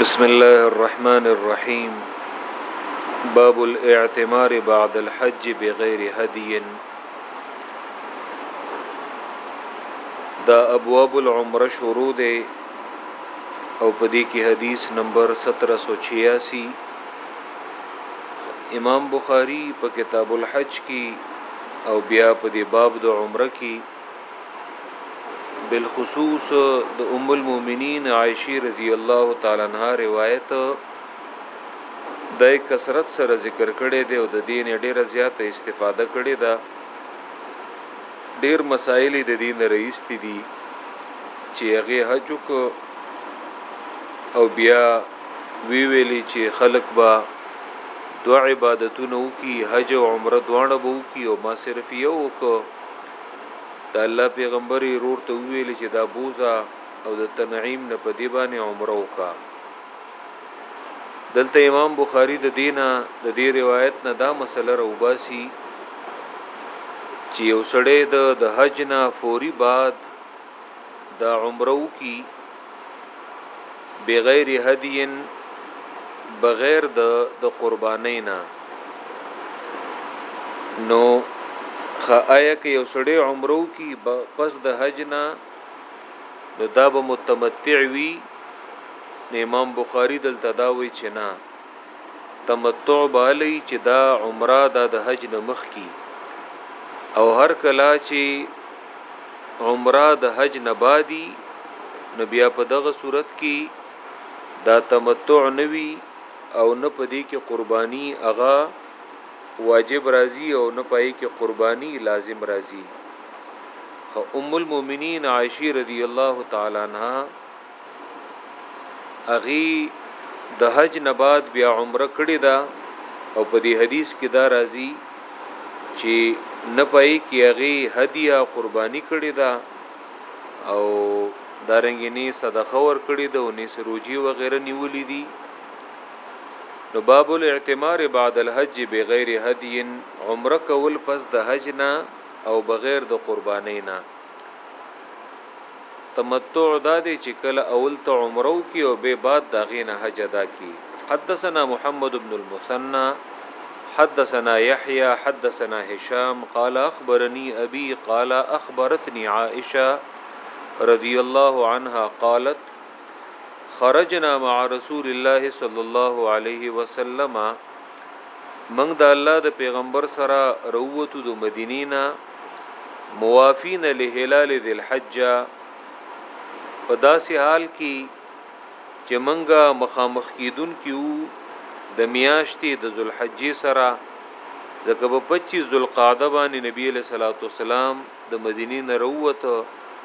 بسم الله الرحمن الرحيم باب الاعتمار بعد الحج بغير هدي دا ابواب العمره شروع ده او په دې کې حدیث نمبر 1786 امام بخاری په کتاب الحج کې او بیا په دې باب د عمره کې بالخصوص د ام المؤمنین عائشه رضی الله تعالی عنها روایت د کثرت سره ذکر کړي دی او د دین ډیره زیاته استفاده کړي ده ډیر مسائل د دین رئیس دي چې هغه حج کو او بیا وی ویلې چې خلق با دو عبادتونه وکي حج او عمره دواړه وکي او ما صرف یو وکړ د الله پيغمبر يې رور ته وويل چې دا بوزه او د تنعيم نه په دې باندې عمره وکا دلته امام بخاري د دینه د دې روایت نه دا مسله راوباسي چې یو سړی د د حج نه فوري بعد د عمره وکي بغیر هدی بغیر د د قربانۍ نه نو خایا کې یو سړی عمره وکي پس د حج نه نو دا به متمتع وي امام بخاری دلته دا وی چې نه تمتع به لې چې دا عمره دا د حج نه مخ کی او هر کله چې عمره د حج نه بادي نو بیا په دغه صورت کې دا تمتع نوي او نه پدې کې قرباني اغا واجب راځي او نه پای کې قرباني لازم راځي خو ام المؤمنین عائشه رضی الله تعالی عنها اغي د حج نه بعد بیا عمره کړی دا او په دې حدیث کې دا راځي چې نه پای کې اغي هدیه قرباني کړی دا او دارنګ نه صدقه ور کړی دا او نه سروجي و غیره نیولې دي نو باب الاعتمار بعد الحج بغیر هدی عمره کول پس د حج نه او بغیر د قربانینا تمتع دا دی چې کله اول ته عمره وکي او به بعد دا غینه حج ادا کی حدثنا محمد ابن المثنى حدثنا يحيى حدثنا هشام قال اخبرني ابي قال اخبرتني عائشه رضي الله عنها قالت خرجنا مع رسول الله صلى الله عليه وسلم موږ د الله د پیغمبر سره رووتو د مدینې نه موافین لهلال ذل حج په داسې حال کې چې منګه مخامخ کیدون کیو د میاشتې د ذل حج سره ځکه په 25 ذل قعده باندې نبی له صلوات والسلام د مدینې نه وروته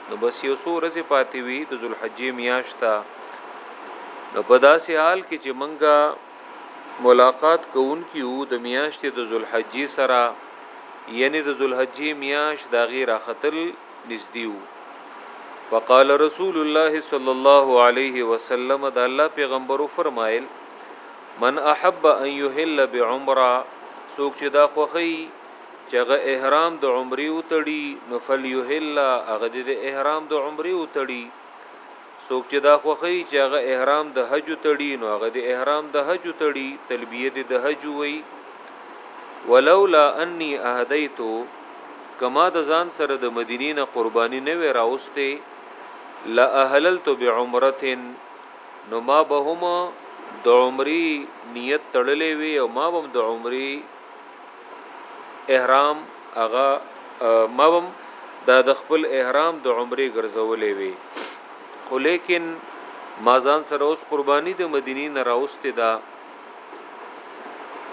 نو بس یو څو ورځې پاتې وي د ذل حج میاشت نو په داسې حال کې چې منګه ملاقات کوونکي وو د میاشتې د ذوالحجې سره یعنی د ذوالحجې میاش د هغې راختل نږدې وو فقال رسول الله صلی الله علیه وسلم د الله پیغمبرو فرمایل من احب ان يهل بعمره څوک چې دا خوخی چې هغه احرام د عمرې وتړي نو فلیحل هغه د احرام د عمرې وتړي څوک چې دا خوښوي چې هغه احرام د حج تړي نو هغه د احرام د حج تړي تلبیه د حج وي ولولا انی اهدیتو کما د ځان سره د مدینې نه قربانی نه وې راوسته لا اهللت بعمره نو ما به هم د عمرې نیت تړلې وي او ما به د عمرې احرام هغه مبم دا د خپل احرام د عمره ګرځولې وي خو لیکن مازان سره اوس قرباني د مدینې نه راوستي دا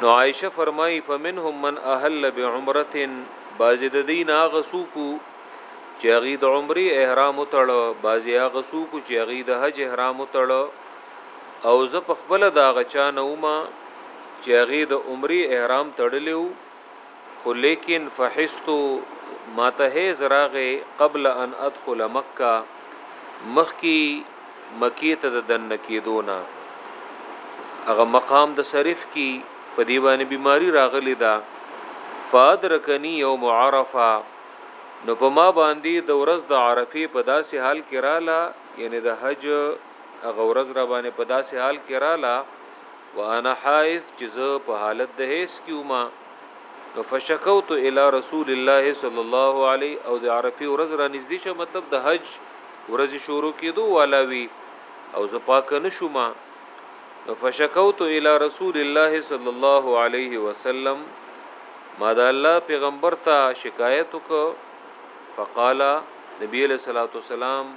نو عائشه فرمایي فمنهم من اهل بعمره بازد دین هغه سوکو چې هغه د عمره احرام تړ بازي هغه سوکو چې هغه د حج احرام تړ او زه په خپله د هغه چا نه وم چې هغې د عمرې احرام تړلی و خو لیکن فحستو ما ته حیز راغې قبل ان ادخل مکه مخکی مکی ته د دن کېدونه هغه مقام د صرف کی په دی باندې بیماری راغلی ده فادرکنی یوم عرفه نو په ما باندې د ورځ د عرفه په داسې حال کې رااله یعنی د حج هغه ورځ را باندې په داسې حال کې رااله وانا حائض چې زه په حالت د هیڅ کیوما نو فشکوت الی رسول الله صلی الله علیه او د عرفی ورځ را نږدې شه مطلب د حج ورځ شروع کېدو والا وی او زه پاک نشوم نو فشکوت الی رسول الله صلی الله علیه وسلم ما د الله پیغمبر ته شکایت وکړ فقال نبی علیہ الصلوۃ والسلام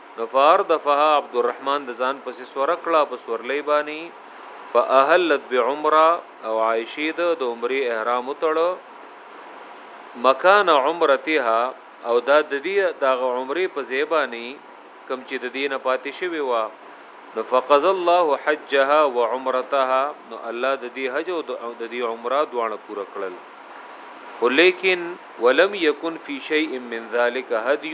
نو فاردفها عبدالرحمن د ځان پسې سور کړه په سورلې باندې فاهلت بعمره او عائشه د د عمره احرام وتړو مکان عمرتها او دا د دې د عمره په زیبانی کم چې د دینه پاتې شوی و نو فقز الله حجها وعمرتها نو الله د دې حج او د دې عمره دوانه پوره کړل خو لیکن ولم یکن فی شیء من ذلک هدی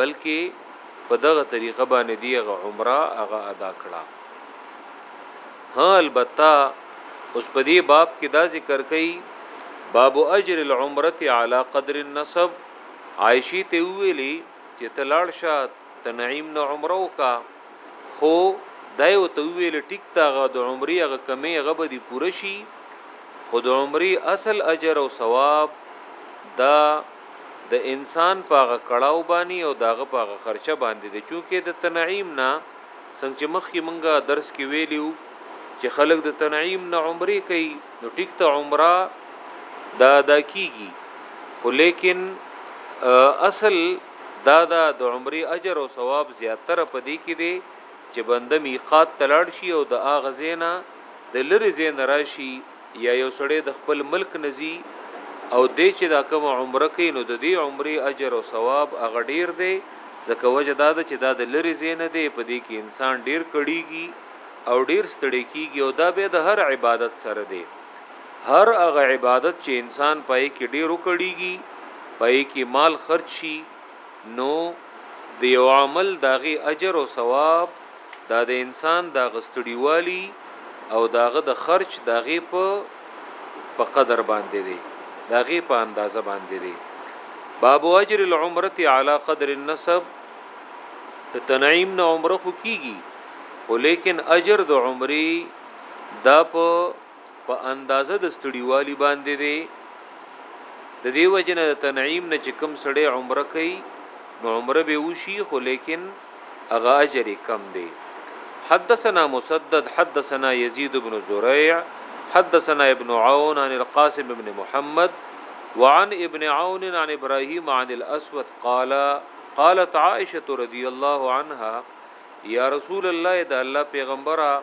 بلکې په دغه طریقه باندې دی هغه عمره هغه ادا کړه ها البته اوس په دې باب کې دا ذکر کړي باب اجر العمره علی قدر النسب عائشی ته ویلي چې تلاړ شه تنعیم نه عمره وکا خو دای او ته ویل ټیک تاغه د عمرې هغه کمی هغه به دی پوره شي خو د عمرې اصل اجر او ثواب دا د انسان په هغه کړاو باندې او د هغه په هغه خرچه باندې دی چونکه د تنعیم نه څنګه چې مخکې مونږه درس کې ویلیو چې خلک د تنعیم نه عمره کوي نو ټیک ته عمره دا ادا کیږي خو لیکن اصل دا دا د عمره اجر او ثواب زیاتره په دې کې دی چې بنده میقات تلاړ شي او د اغه زینا د لری زین راشي یا یو سړی د خپل ملک نزی او دی چې دا کوم عمره کوي نو د دې عمرې اجر او ثواب هغه ډیر دی ځکه وجه دا ده چې دا د لرې ځای نه دی په دې کې انسان ډیر کړیږي او ډیر ستړی کیږي او دا به د هر عبادت سره دی هر هغه عبادت چې انسان پای کې ډیر وکړیږي پای کې مال خرج شي نو د یو عمل د هغه اجر او ثواب دا د انسان د هغه ستړیوالي او د هغه د خرچ د هغه په په قدر باندې دی د هغه په اندازه باندې دی باب اجر العمره علی قدر النسب د تنعیم نه عمره خو کیږي ولیکن اجر د عمره دا په په اندازه د ستړیوالي باندې دی د دې وجنه د تنعیم نه چې کم سړی عمره کوي نو عمره به وشي خو لیکن هغه اجر کم دی حدثنا مسدد حدثنا يزيد بن زريع حدثنا ابن عون عن القاسم بن محمد وعن ابن عون عن ابراهيم عن الاسود قال قالت عائشه رضي الله عنها يا رسول الله ده الله پیغمبره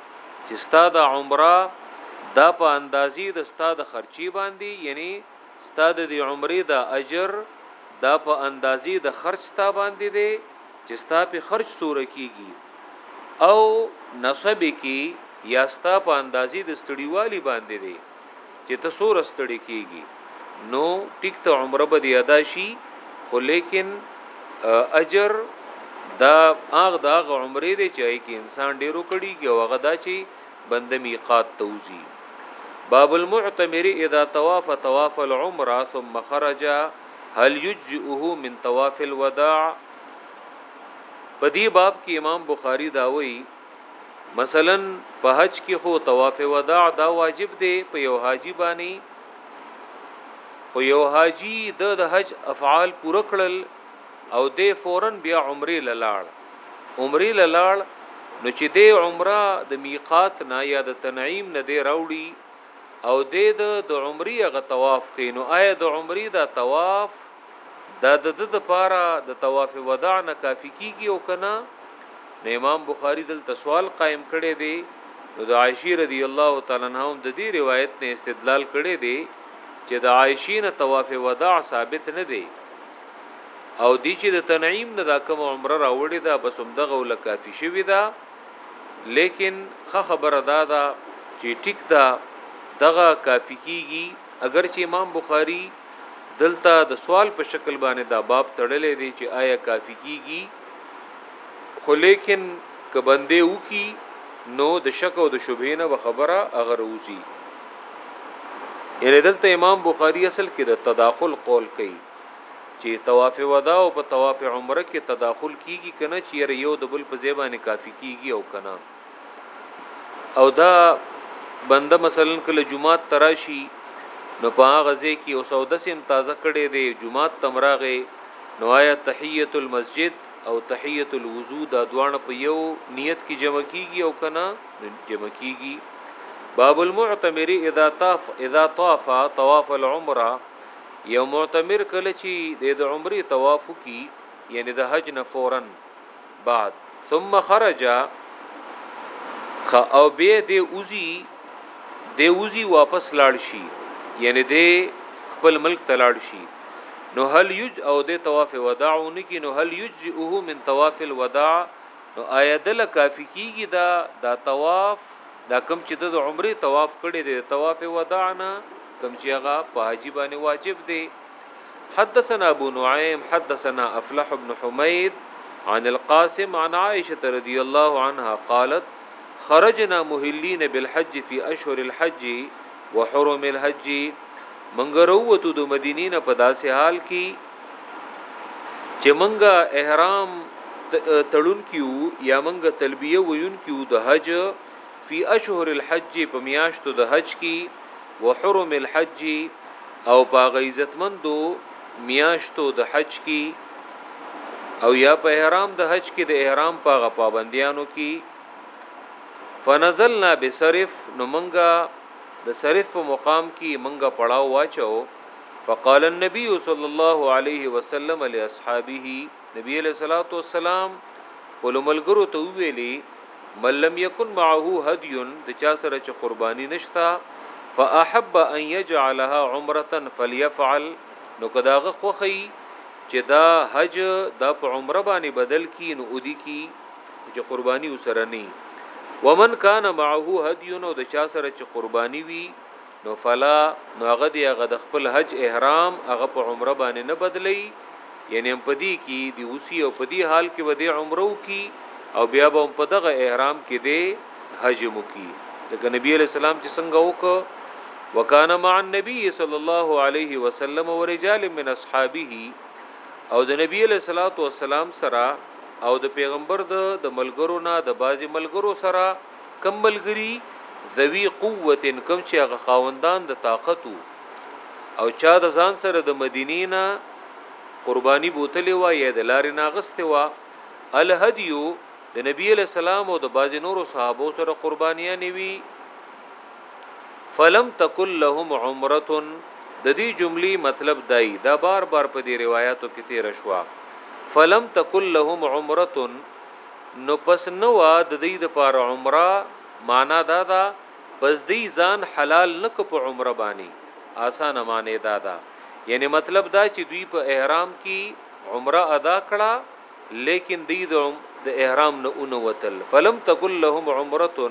چې ستا د عمره دا په اندازې د ستا د خرچي باندې یعنی ستا د دې عمره د اجر دا په اندازې د خرچ ستا باندې دی چې ستا په خرچ سوره کیږي او نصب کی یا ستا په اندازې د ستړیوالي باندې دی چې ته سور استړی کیږي نو ټیک ته عمره به دی ادا شي خو لیکن اجر دا اغ دا غ عمره دی چې کې انسان ډیرو کړيږي او هغه دا چې بنده میقات توزی باب المعتمر اذا طواف طواف العمره ثم خرج هل يجزئه من طواف الوداع په دې باب کې امام بخاری دا وایي مثلا په حج کې خو طواف وداع دا واجب دی په یو حاجی باندې خو یو حاجی د د حج افعال پوره کړل او د فورن بیا عمره لاله عمره لاله نو چې د عمره د میقات نه یا د تنعیم نه دی راوړي او د د عمره غ طواف کینو آیا د عمره دا طواف دا د ده دپاره د طواف وداع نه کافي کیږي او که نه نو امام بخاري دلته سوال قایم کړی دی نو د عائشې رضی الله تعالی عنها هم د دې روایت نه استدلال کړی دی چې د عائشې نه طواف وداع ثابت نه دی او دی چې د تنعیم نه دا کوم عمره راوړی دا بس هم دغه ول کافی شوی دا لیکن خه خبره دا دا چې ټیک دا دغه کافی کیږي اگر چې امام بخاری دلته د سوال په شکل باندې دا باب تړلې دی چې آیا کافی کیږي خو لیکن که بندې وکي نو د شک او د شبهه نه خبره اگر وزي یعنی دلته امام بخاری اصل کې د تداخل قول کوي چې طواف ودا او په طواف عمره کې تداخل کیږي کنه چې یو د بل په ځای باندې کافی کیږي او کنه او دا بنده مثلا کله جمعات تراشی نو په هغه ځای کې او سودا سیم تازه کړي دی جمعات تمراغه نو آیا تحیت المسجد او تحیت الوضو دا دواړه په یو نیت کې جمع کیږي او کنه جمع کیږي باب المعتمر اذا طاف اذا طاف طواف العمره یو معتمر کله چې د عمره طواف کی یعنی د حج نه فورن بعد ثم خرج خ او به دی اوزی دی اوزی واپس لاړ شي یعنی دی خپل ملک ته لاړ شي نو هل یج او د طواف وداع نکی نو هل یجزئه من طواف الوداع نو آیا دل کافی کیږي دا دا طواف دا کم چې د عمره طواف کړي دی طواف وداع نه کم چې هغه په حاجی باندې واجب دی حدثنا ابو نعيم حدثنا افلح بن حميد عن القاسم عن عائشه رضي الله عنها قالت خرجنا مهلين بالحج في اشهر الحج وحرم الحج منګه وروته د مدینې نه په داسې حال کې چې منګه احرام تړون کیو یا منګه تلبیه ویون کیو د حج فی اشهر الحج په میاشتو د حج کې وحرم الحج او په هغه عزتمندو میاشتو د حج کی او یا په احرام د حج کې د احرام په غ پابندیانو کې فنزلنا بصرف نو منګه د صرف په مقام کې منګه پړاو واچو فقال النبي صلى الله عليه وسلم لاصحابه نبی علیہ الصلوۃ والسلام ولملګرو ته ویلي من لم يكن معه هدي د چا سره چې قرباني نشتا فاحب ان يجعلها عمره فليفعل نو کداغه خوخي چې دا حج دا په عمره باندې بدل کی نو اودي کی چې قرباني وسره نه ومن کان معه هدي نو د چا سره چې قرباني وي نو فلا نو هغه دی هغه د خپل حج احرام هغه په عمره باندې نه بدلی یعنی هم پدی کی دی اوسی او پدی حال کې ودی عمره کی او بیا به په دغه احرام کې دی حج مو کی ځکه نبی علی السلام چې څنګه وکړ وکانه مع النبي صلی الله علیه وسلم ورجال من اصحابه او د نبی علی صلوات و سلام سره او د پیغمبر د ملګرو نه د بازي ملګرو سره کوم ملګري ذوی قوت کوم چې هغه خاوندان د طاقت او چا د ځان سره د مدینې نه قرباني بوتلې وا یا د لارې ناغسته وا الهدیو د نبی له سلام او د باز نورو صحابه سره قربانیا نیوي فلم تکل لهم عمره د دې جملې مطلب دای دا بار بار په دې روایتو کې تیر شوا فلم تکل لهم عمره نو پس نه وا د دې د پار عمره معنا دا دا پس دې ځان حلال نک په عمره باندې آسان معنی دا دا یعنی مطلب دا چې دوی په احرام کې عمره ادا کړه لیکن دې د احرام نه اون وتل فلم تکل لهم عمره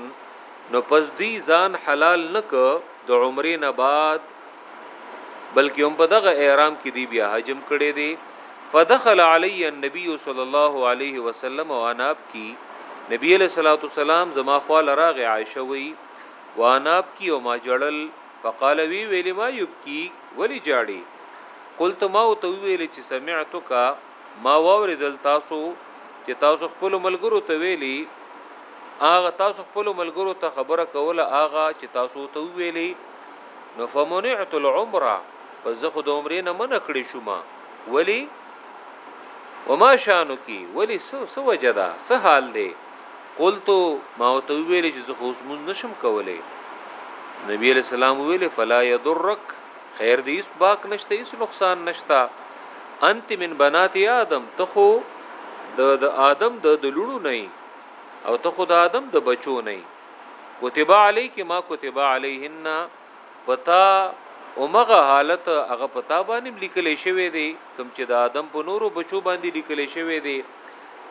نو پس دې ځان حلال نک د عمرې نه بعد بلکې هم په دغه احرام کې دی بیا حجم کړی دی فدخل علی النبی صلی الله علیه وسلم وانا ابکی نبی علیہ الصلوۃ والسلام زما خواله راغی عائشه وی وانا ابکی او ما جړل فقال وی ویلی ما یبکی ولی جاړي قلت ما او تو ویلی چې سمعتک ما واوریدل تاسو چې تاسو خپل ملګرو ته ویلی اغه تاسو خپل ملګرو ته خبره کوله اغه چې تاسو ته ویلی نو فمنعت العمره پس زه خو د عمرې نه منع کړی شوم ولی وما شانو کی ولی سو سو وجدا سه حال دی قلت ما تو ویل چې زه اوس مون نشم کولای نبی علیہ السلام ویل فلا یضرک خیر دې اس باک نشته اس نقصان نشتا انت من بنات آدم تخو د د آدم د دلونو نه او تخو د آدم د بچو نه کتب علیک ما کتب علیهن پتا اومغه حالت هغه پتا باندې لیکل شوی دی کوم چې د آدم په نورو بچو باندې لیکل شوی دی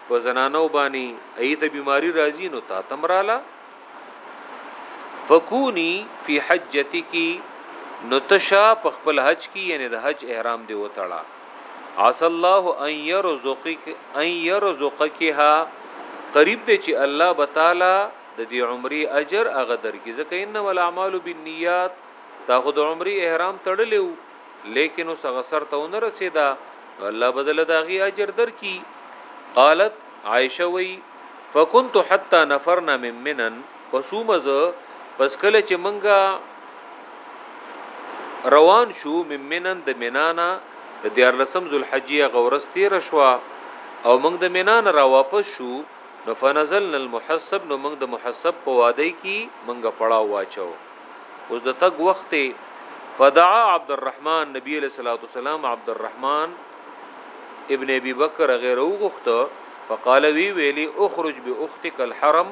په زنانو باندې ایت بیماری راځي نو تا تمراله فکونی فی حجتکی نو تشا په خپل حج کې یعنی د حج احرام دی وتړه عسى الله ان يرزقك ان يرزقكها قریب دی چې الله بتعالی د دې عمرې اجر هغه درکې ځکه انما الاعمال بالنیات تا خود عمرې احرام تړلو لیکن اوس هغه سر ته ونه رسیدا الله بدل دا غي اجر درکې قالت عائشه وی فكنت حتى نفرنا من منن پسومه زه پس کله چې منګه روان شو ممنن د منانا د دیار لسم ذوالحجیه غورس تیر شو او موږ د منان را واپس شو نو فنزلنا المحسب نو موږ د محسب په واده کې موږ پړاو واچو اوس د تګ وخت فدعا عبد الرحمن نبی علیہ الصلوۃ والسلام عبد الرحمن ابن ابي بکر غیر وغخته فقال وی ویلی اخرج باختك الحرم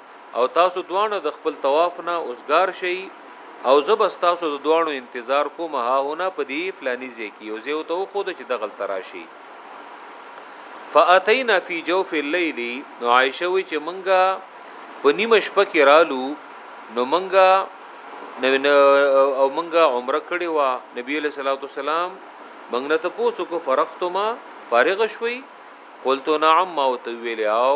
او تاسو دواړه د خپل طواف نه اوزګار شئ او زه به ستاسو د دواړو انتظار کوم هاهنا په دې فلاني ځای کې یو ځای او ته خو د چې دغل تراشي فاتینا فی جوف الليل نو عائشه وی چې منګه په نیمه شپه کې رالو نو منګه او منګه عمره کړې و نبی له صلوات والسلام منګه ته پوسو کو فرقتما فارغ شوي قلت نعم او تو ویل او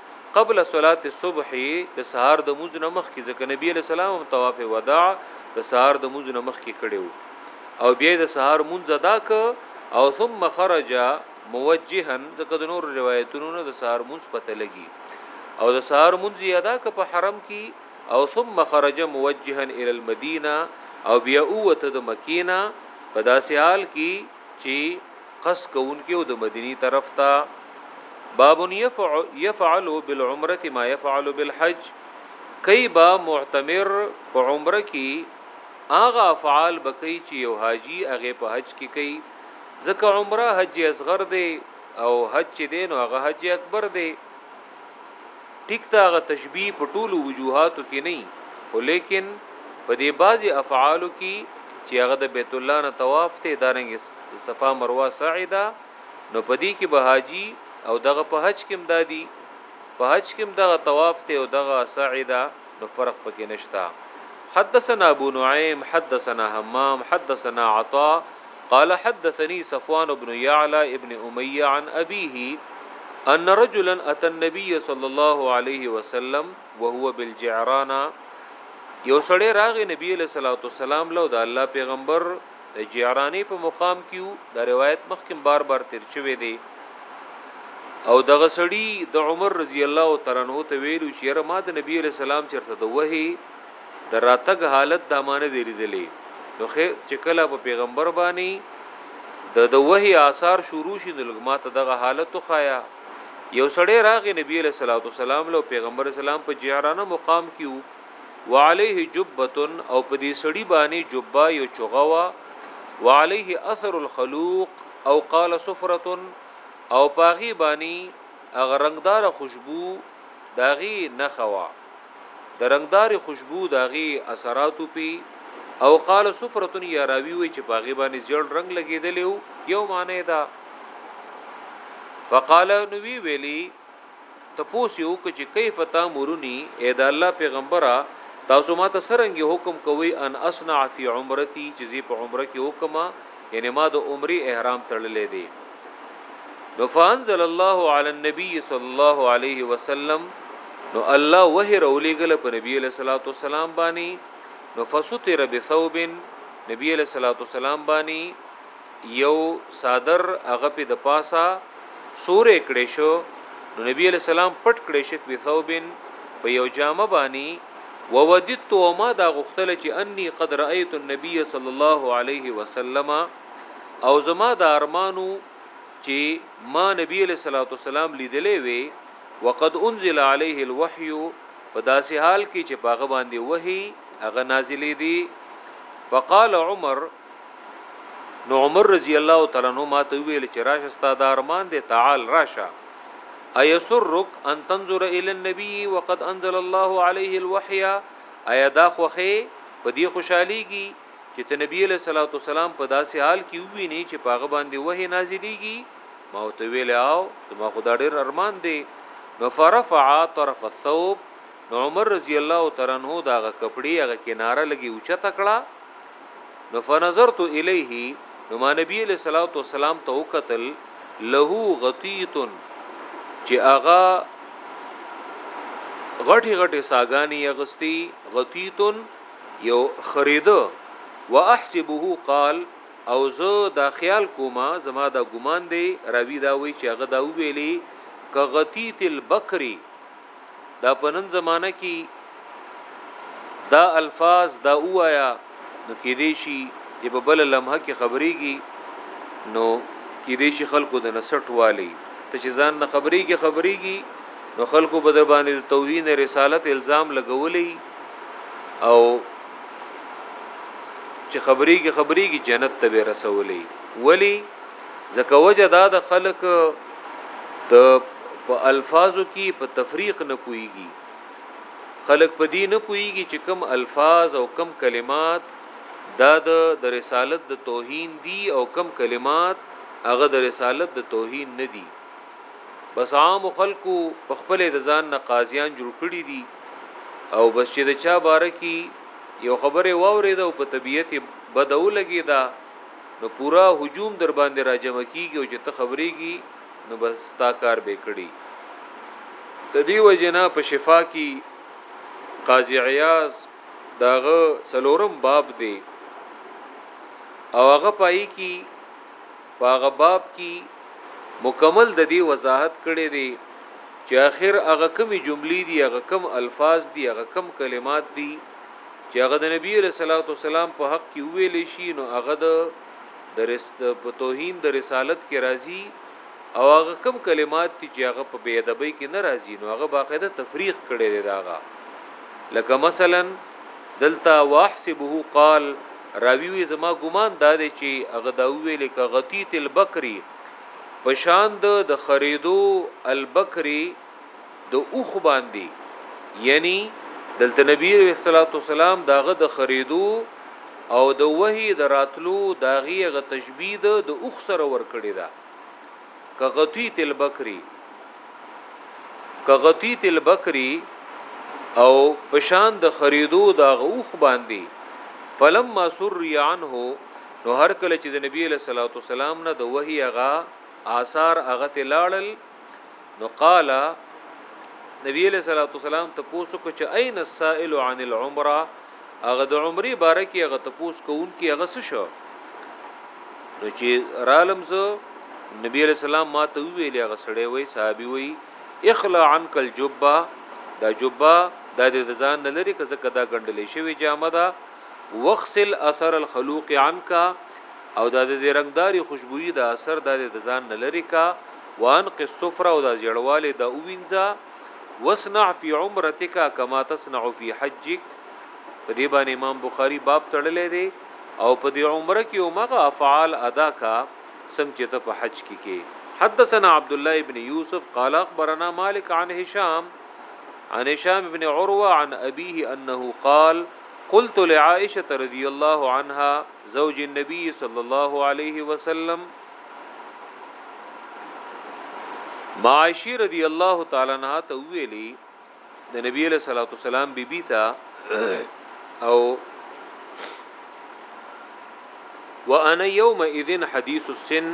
قبل صلات الصبح د سهار د موز نه مخکې ځکه نبی علی السلام هم طواف وداع د سهار د موز نه مخکې کړو او بیا د سهار مونږ ادا ک او ثم خرج موجها ځکه د نور روایتونو نه د سهار مونږ پته لګي او د سهار مونږ یې ادا ک په حرم کې او ثم خرج موجها الى المدینه او بیا اوته د مکینا په داسې حال کې چی قص کونکیو د مدینی طرف تا باب یفعل بالعمره ما یفعل بالحج کای با معتمر په عمره کی هغه افعال بکئی چې یو حاجی هغه په حج کې کوي ځکه عمره حج اصغر دی او حج چې دی نو هغه حج اکبر دی ټیک ته هغه تشبیه په ټولو وجوهاتو کې نه خو لیکن په دې بعضی افعالو کې چې هغه د بیت الله نه طواف ته دارنګ صفا مروه سعی ده نو په دې کې به حاجی او دغه په حج کې امدادي په حج کې دغه طواف ته او دغه سعی ده نو فرق پکې نشتا حدثنا ابو نعیم حدثنا حمام حدثنا عطا قال حدثني صفوان بن يعلى ابن اميه عن ابيه ان رجلا اتى النبي صلى الله عليه وسلم وهو بالجعرانه یو سړی راغی نبی له صلوات والسلام له د الله پیغمبر د جیرانی په مقام کیو دا روایت مخکم بار بار تیر چوي دی او دغه سړی د عمر رضی الله تعالی عنہ ته ویلو چې ما د نبی له سلام چرته د وਹੀ د راتګ حالت دا معنی دی لیدلې نو خیر چې کله په پیغمبر باندې د د وحي آثار شروع شي نو لګماته دغه حالت خایا یو سړی راغی نبی له صلوات والسلام له پیغمبر اسلام په جهرانه مقام کیو وعليه جبتن او په دې سړی باندې جبا یو چغوا وعليه اثر الخلوق او قال صفره او پاغي باندې اغه رنگدار خوشبو داغي نخوا د رنګدارې خوشبو د هغې اثراتو پې او قال سفرتون یا راوی وی چې پاغي باندې زیړ رنگ لګیدلی او یو معنی دا فقال نو وی ویلی تپوس یو چې کیف تامرنی اے د الله پیغمبره تاسو ما ته سرنګي حکم کوي ان اصنع فی عمرتی چې زی په عمره کې وکما یعنی ما د عمره احرام تړلې دی نو فانزل الله علی النبی صلی الله علیه وسلم نو الله وحی راولېګل په نبی علیہ الصلوۃ والسلام باندې نو فسطر بثوب نبی علیہ الصلوۃ والسلام باندې یو صادر هغه په د پاسا سورې کړې شو نو نبی علیہ السلام پټ کړې شو په ثوب په یو جامه باندې وودیت وما دا غختل چې انی قد رایت النبی صلی الله علیه وسلم او زما د ارمانو چې ما نبی علیہ الصلوۃ والسلام لیدلې وي وقد انزل عليه الوحي په داسې حال کې چې باغ باندې وحي هغه نازلې دي فقال عمر نو عمر رضی الله تعالی عنہ ما ته ویل چې راشه ستاد ارمان دې تعال راشه ايسرك ان تنظر الى النبي وقد انزل الله عليه الوحي ايا دا خوخه په دې خوشحاليږي چې ته نبی علیہ الصلوۃ والسلام په داسې حال کې وویني چې پاغه باندې وه نازلېږي ما ته ویل او ما خدا ډېر ارمان دی نو فرفع طرف الثوب نو عمر رضی الله تعالی عنہ دا غ کپڑے هغه کناره لګي او چت کړه نو فنظرت الیه نو ما نبی علیہ الصلوۃ والسلام ته وکتل له غطیت چې هغه غټي غټي ساګانی اغستی غطیتون یو خریده واحسبه قال او زه دا خیال کوما زما دا ګمان دی راوی دا وی چې هغه دا ویلی کغتیت البکری دا پنن زمانہ کی دا الفاظ دا اوایا نو کې دی شي چې په بل لمحه کې خبريږي نو کې دی شي خلکو د نسټ والی ته چې ځان نه خبريږي خبريږي نو خلکو به د باندې توهین رسالت الزام لګولې او چې خبرې کې خبرې کې جنت ته به رسولې ولی زکه وجه دا د خلق د په الفاظو کې په تفریق نه پويږي خلق په دې نه پويږي چې کم الفاظ او کم کلمات دا د رسالت د توهین دي او کم کلمات هغه د رسالت د توهین نه دي بس عامو خلکو په خپله د ځان نه قاضیان جوړ کړي دي او بس چې د چا باره کې یو خبره واورېده او په طبیعت یې بده ولګېده نو پوره هجوم در باندې راجمع کیږي او چې ته خبرېږي نو بس ستا کار به کړي د دې وجه نه په شفا کې قاضي عیاض داغه سلورم باب دی او هغه پای کې په هغه باب کی مکمل ددی وضاحت کړی دی چی اخر هغه کومی جملی دی هغه کوم الفاظ دی هغه کوم کلمات دی چی هغه د نبی علیه الصلاة والسلام په حق کی ویل شی نو هغه د درست په توهین د رسالت کی راضی او هغه کم کلمات تی چې هغه په بی ادبی کې ناراضی نو هغه باقاعده تفریق کړی دی داغه لکه مثلا دلته واحسبه قال راوي وي زما ګمان دا دی چي هغه دا وویل که غطیت البکري په شان د د خریدو البکري د اوخ باندې یعنی دلته نبی صلی الله علیه وسلم داغه د خریدو او د وحی د راتلو داغه غ تشبیه د اوخ سره ور کړی دا که غطیت البکری که غطیت البکری او پشان د خریدو دا غوخ باندې فلما سری عنه نو هر کله چې د نبی له صلوات والسلام نه د وحی هغه آثار هغه ته لاړل نو قال نبی له صلوات والسلام ته پوسو کو چې اين السائل عن العمره هغه د عمرې باره کې هغه تپوس کوونکی هغه څه شو نو چې رالم زه نبی علیہ السلام ما ته ویلې هغه سړی وای صحابي وای اخلع عنك الجبه دا جبه دا د ځان نه لري که زکه دا ګندلې شوی جامه ده وغسل اثر الخلوق عنك او دا د رنگداري خوشبوئی دا اثر دا د ځان نه لري کا وان قصفر او دا زیړواله دا اوینځه وسنع فی عمرتک کما تسنع فی حجک په دې باندې امام بخاری باب تړلې دی او په دې عمره کې اومغه افعال ادا کا څنګه چې ته په حج کې کې حدثنا عبد الله ابن یوسف قال اخبرنا مالک عن هشام عن هشام ابن عروه عن ابيه انه قال قلت لعائشه رضي الله عنها زوج النبي صلى الله عليه وسلم معاشی رضی الله تعالی عنها ته ویلی د نبی له صلوات والسلام بیبی ته او وانا یوم اذن حدیث السن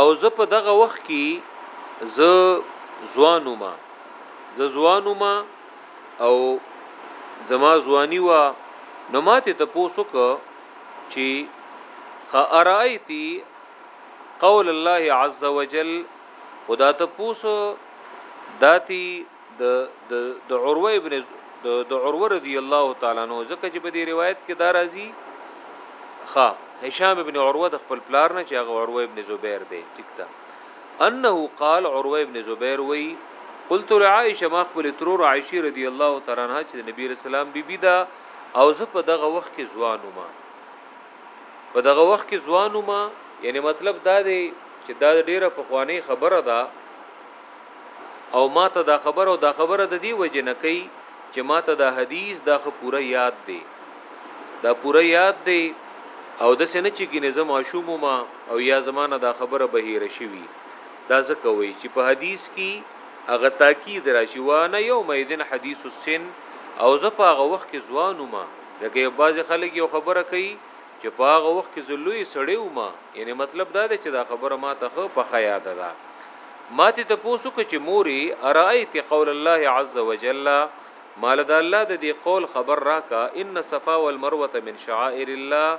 او زه په دغه وخت کې زه ځوانو ما زه ځوانو ما او زما ځواني وا نو ماته ته پوسو ک چی خارایتی قول الله عز وجل خدا ته پوسو داتی د د د عروه ابن د د عروه رضی الله تعالی عنہ ځکه چې په دې روایت کې دا راځي خا هشام ابن عروه د خپل پلار نه چې هغه عروه ابن زبیر دی ټیک تا انه قال عروه ابن زبیر وی قلت لعائشه ما خپل ترور عائشه رضی الله تعالی عنها چې نبی رسول الله بیبی دا او زه په دغه وخت کې ځوان وم په دغه وخت کې ځوان وم یعنی مطلب دا دی چې دا ډیره په خوانی خبره ده او ما ته دا خبره او دا خبره د دې وجه نه کوي چې ما ته دا حدیث دا خ پوره یاد دی دا پوره یاد دی او د سنه چې ګینه زما شوم ما او یا زمانه دا خبره بهیره شوی دا ځکه وای چې په حدیث کې هغه تاکید راشي وانه یوم اذن حدیث السن او زه په هغه وخت کې ځوان وم لکه یو بعضې خلک یو خبره کوي چې په هغه وخت کې زه لوی سړی وم یعنی مطلب دا دی چې دا خبره ما ته خو په خیاده ده ماته ته پوسو که چې موري ارایت قول الله عز وجل مال د الله د دې قول خبر راکا ان صفا والمروه من شعائر الله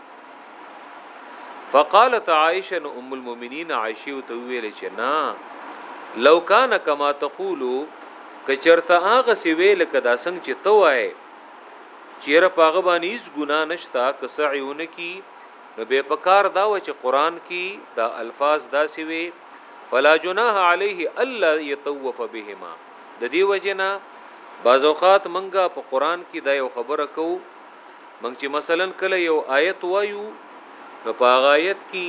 فقالت عائشه نو ام المؤمنین عائشه ته ویل چې نه لو کان کما تقولو کچرته هغه سی ویل کدا څنګه چې تو وای چیرې پاغه باندې هیڅ ګنا نشتا که سعیونه کی نو به پکار دا و چې قران کې دا الفاظ دا سی وی فلا جناح علیه الا یطوف بهما د دې وجنه بعض اوقات منګه په قران کې دا یو خبره کوو موږ چې مثلا کله یو آیت وایو نو په هغه آیت کې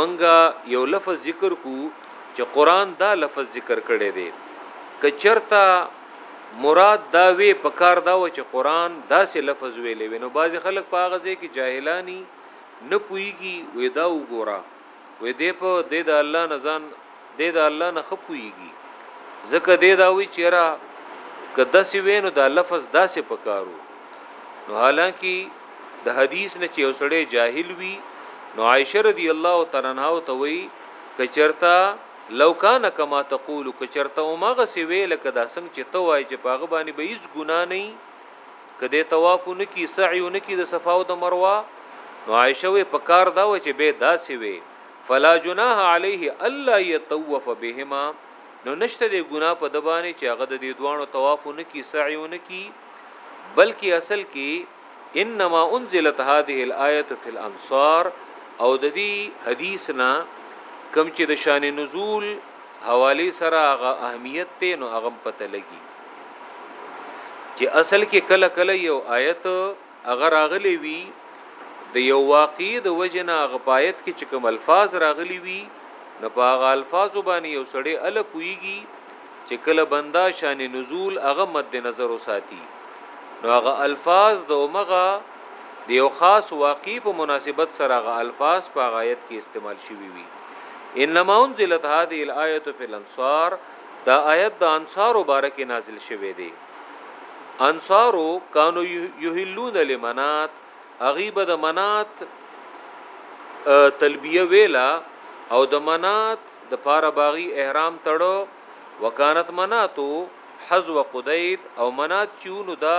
منګه یو لفظ ذکر کو چې قران دا لفظ ذکر کړی دی کچرتا مراد دا وی په کار دا و چې قران داسې لفظ ویلې وینو بعضی خلک په هغه ځای کې جاهلانی نه پويږي ودا وګوره وی دی په دی د الله نه ځان دی د الله نه خپويږي ځکه دی دا وی چیرې که داسې وینو دا لفظ داسې پکارو نو حالانکه د حدیث نه چې اوسړی جاهل وي نو عائشه رضی الله تعالی عنها ته وی کچرتا لو کان کما تقول کچرتا او ماغه سی وی لکه دا څنګه چې ته وای چې پاغه باندې به هیڅ ګنا نه که دې طواف ونه کی سعی ونه کی د صفا او د مروه نو عائشه وی په کار دا و چې به داسې وي فلا جناح علیه الا یطوف بهما نو نشته د ګناه په دبانې چې هغه د دې دوانو طواف ونه کی سعی ونه کی بلکې اصل کې انما انزلت هذه الايه في الانصار او د دې حدیث نه کم چې د شان نزول حواله سره هغه اهمیت ته نو هغه پته لګي چې اصل کې کله کله یو آیت هغه راغلی وي د یو واقعي د وجنه هغه آیت کې چې کوم الفاظ راغلی وي نو په هغه الفاظ باندې یو سړی ال پويږي چې کله بندا شان نزول هغه مد نظر وساتي نو هغه الفاظ د اومغه د یو خاص واقعي په مناسبت سره هغه الفاظ په آیت کې استعمال شوي وي انما انزلت هذه الايه في الانصار دا آیت د انصارو باره کې نازل شوی دی انصارو کانو یحلون لمنات اغیب د منات تلبیه ویلا او د منات د پاره باغی احرام تړو وکانت مناتو حزو قدید او منات چونو دا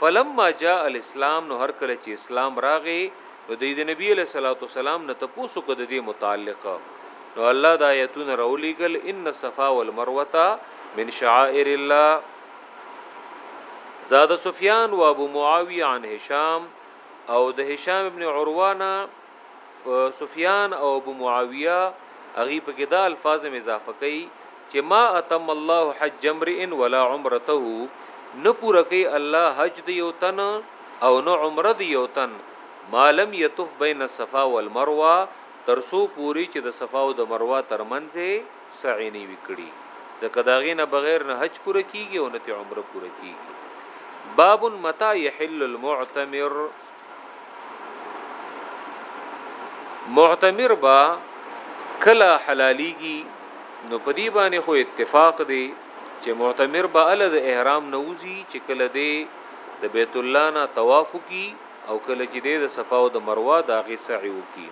فلما جاء الاسلام نو هر کله چې اسلام راغی نو د دې نبی علیہ الصلوۃ والسلام نه تاسو کو د دې متعلق نو الله د آیتونه راولېګل ان الصفا والمروه من شعائر الله زاد سفیان و ابو معاویه عن هشام او د هشام ابن عروانه سفیان او ابو معاویه اغي په کې دا الفاظ مې اضافه کړي چې ما اتم الله حج امرئ ولا عمرته نه پوره کوي الله حج دی یو تن او نه عمره دی یو تن مالم یتف بین الصفا والمروه ترسو پوری چې د صفا او د مروه ترمنځ سعی نه وکړي ځکه دا غینه بغیر نه حج پوره کیږي او نه ته عمره پوره کیږي باب متى يحل المعتمر معتمر با کلا حلاليږي نو په دې باندې خو اتفاق دی چې معتمر با ال د احرام نوزي چې کله دی د بیت الله نه طواف کی او کله چې دی د صفا او د مروه د غي سعی وکي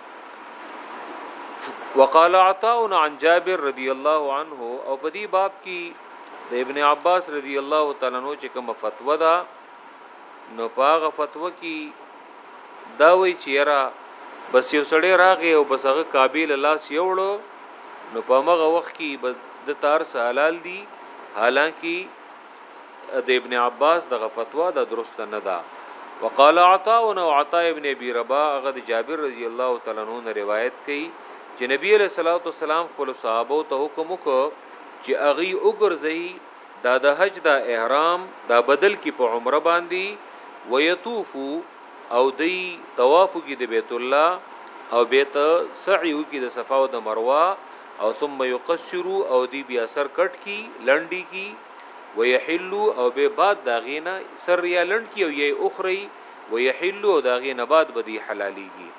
وقال عطاء عن جابر رضی الله عنه او په دې باب کې د ابن عباس رضی الله تعالی عنہ چې کوم فتوا ده نو په هغه فتوا کې دا وی چې یرا بس یو سړی راغی او بس هغه کابل لاس یوړو نو په هغه وخت کې بس د تار سه حلال دي حالانکه د ابن عباس دغه فتوا د درست نه ده وقال عطاء او عطاء ابن ابي رباح هغه د جابر رضی الله تعالی عنہ روایت کړي چې نبی علیہ الصلوۃ والسلام خپل صحابه ته حکم وکړ چې اغي وګرځي دا د حج دا احرام دا بدل کی په عمره باندی ويطوفو او دی طواف کی د بیت الله او بیت سعی کی د صفا او د مروه او ثم یقصرو او دی بیا سر کټ کی لنډی کی ويحلو او به بعد دا غینه سر یا لنډ کی او یی اخری ويحلو او دا غینه بعد بدی حلالیږي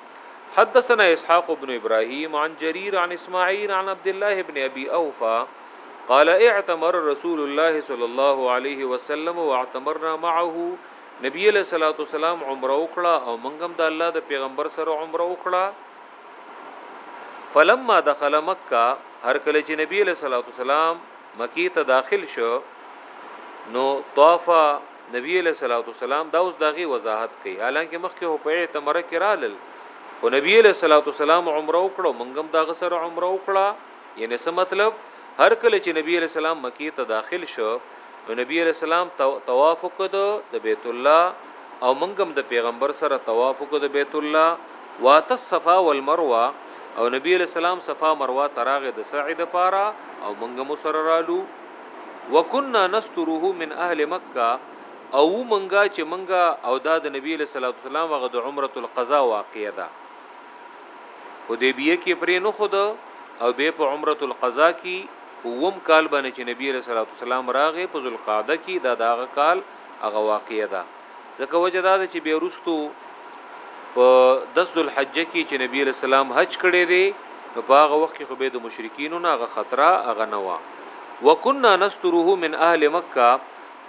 حدثنا اسحاق بن ابراهيم عن جرير عن اسماعيل عن عبد الله بن ابي اوفا قال اعتمر رسول الله صلی الله علیه وسلم واعتمرنا معه نبی علیہ الصلوۃ والسلام عمره وکړه او منګم د الله د پیغمبر سره عمره وکړه فلما دخل مکه هر کله چې نبی علیہ الصلوۃ والسلام مکی ته داخل شو نو طواف نبی علیہ الصلوۃ والسلام دا اوس دغه وضاحت کوي حالانکه مخکې په اعتمره کې رالل خو نبی علیہ الصلوۃ والسلام عمره وکړه منګم دا غسر عمره وکړه یعنی څه مطلب هر کله چې نبی علی السلام مکی ته داخل شو نو نبی علی السلام طواف وکړ د بیت الله او منګم د پیغمبر سره طواف وکړ د بیت الله وات الصفا والمروه او نبی علی السلام صفا مروه تراغه د سعی د پاره او منګم سره رالو وکنا نستره من اهل مکه او منګه چې منګه او دا د نبی علی صلوات والسلام هغه د عمره القضا واقعه ده حدیبیه کې پرې نه خود او به په عمره القضا کې په وم کال باندې چې نبی رسول الله والسلام راغې په ذوالقعده کې دا داغه کال هغه واقعیا ده ځکه وجه دا چې بیا رستو په 10 ذوالحجه کې چې نبی رسول الله حج کړی دی نو په هغه وخت کې خو به د مشرکین نه هغه خطر هغه نه و وکنا نستره من اهل مکه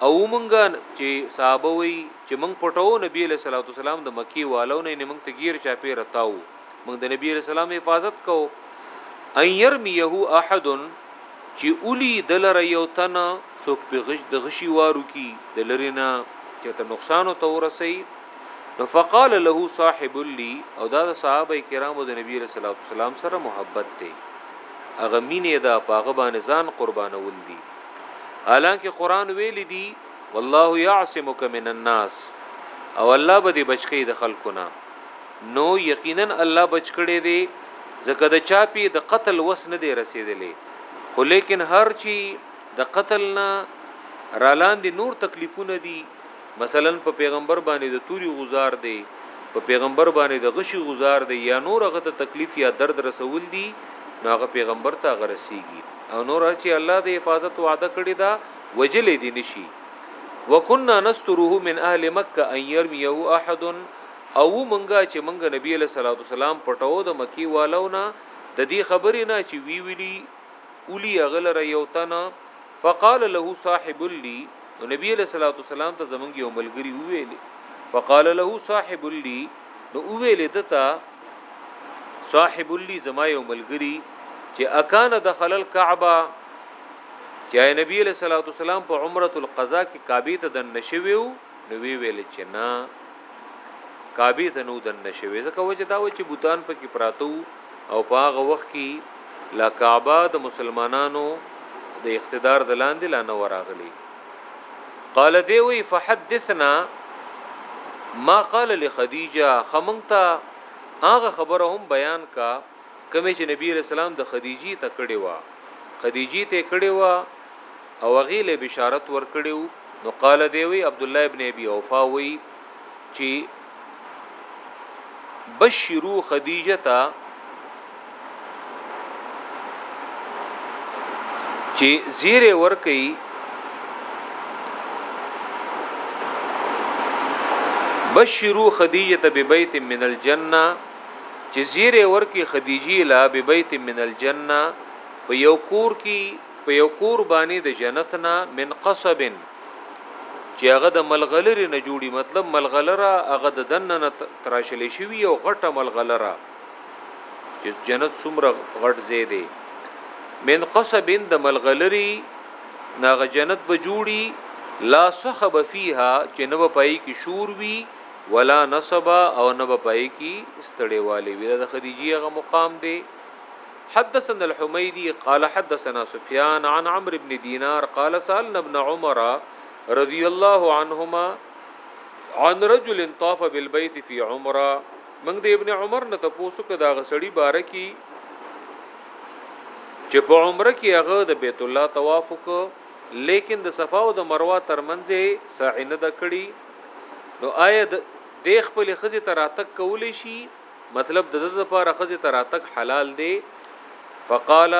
او مونږه چې صحابه وي چې موږ پټوو نبی علیه الصلاة والسلام د مکی والو نه موږ ته غیر چاپیره تاو موږ د نبی علیه السلام حفاظت کوو ان يرميه احد چې اولی دلر یو تن څوک په غش د غشي وارو کی د لرینا چې ته نقصان او تورسي نو فقال له صاحب لي او دا د صحابه کرامو د نبی رسول الله سلام سره محبت دی اغه مینه دا پاغه باندې ځان قربانول دي حالانکه قران ویل دي والله يعصمک من الناس او الله به دې بچکی د خلکو نه نو یقینا الله بچ کړي دي ځکه د چاپی د قتل وس نه دی رسیدلی خو لیکن هر چی د قتل نه رالاندې نور تکلیفونه دي مثلا په پیغمبر باندې د توري غزار دی په پیغمبر باندې د غشي غزار دی یا نور هغه ته تکلیف یا درد رسول دي نو هغه پیغمبر ته غرسيږي او نور چې الله د حفاظت وعده کړی دا وژلی دی نشی وکنا نستره من اهل مکه ان يرميه احد او وو مونږه چې مونږه نبی علیه الصلاة والسلام پټو د مکی والو نه د دې خبرې نه چې وی ویلی اولی غلره یو تن فقال له صاحب لی نو نبی علیه الصلاة والسلام ته زمونږ یو ملګری وویلی فقال له صاحب لی نو وویلی دته صاحب لی زما یو ملګری چې اکان دخل الكعبه چې اې نبی علیه الصلاۃ والسلام په عمره القضاء کې کعبه ته د نشویو نو وی ویل چې نه کعبه ته نو د نشوي ځکه وجه دا و چې بوتان په کې پراتو او په هغه وخت کې لا کعبه د مسلمانانو د اقتدار د لاندې لا نه وراغلی قال دی وی فحدثنا ما قال لخدیجه خمنتا هغه خبره هم بیان کا کومه چې نبی علیه السلام د خدیجی ته کړې وه خدیجی ته کړې وه او هغه له بشارت ور کړو نو قال دی وی عبد الله ابن ابي اوفا وی چې بشرو خدیجه ته چې زیره ور کوي بشرو خدیجه ته ببیت من الجنه چې زیری ورکړي خدیجې له ببیت من الجنه په یو کور کې په یو کور باندې د جنت نه من قصب چې هغه د ملغلرې نه جوړي مطلب ملغلره هغه د دنه نه تراشلې شوی او غټه ملغلره چې جنت څومره غټ زیاده من قصب د ملغلری ناغه جنت به جوړي لا صخب فيها چې نو پای کې شور وي ولا نصب او نه به پای کی ستړی والی وی د خدیجی هغه مقام دی حدثنا الحميدي قال حدثنا سفيان عن عمرو بن دينار قال سألنا ابن عمر رضي الله عنهما عن رجل طاف بالبيت في عمره من د ابن عمر نه تاسو کدا غسړي بارکی چې په عمره کې هغه د بیت الله طواف وکړ لیکن د صفا او د مروه ترمنځ سعی نه د کړی نو آیا د دې خپل خزه تراتک کول شي مطلب د د لپاره خزه تراتک حلال دی فقال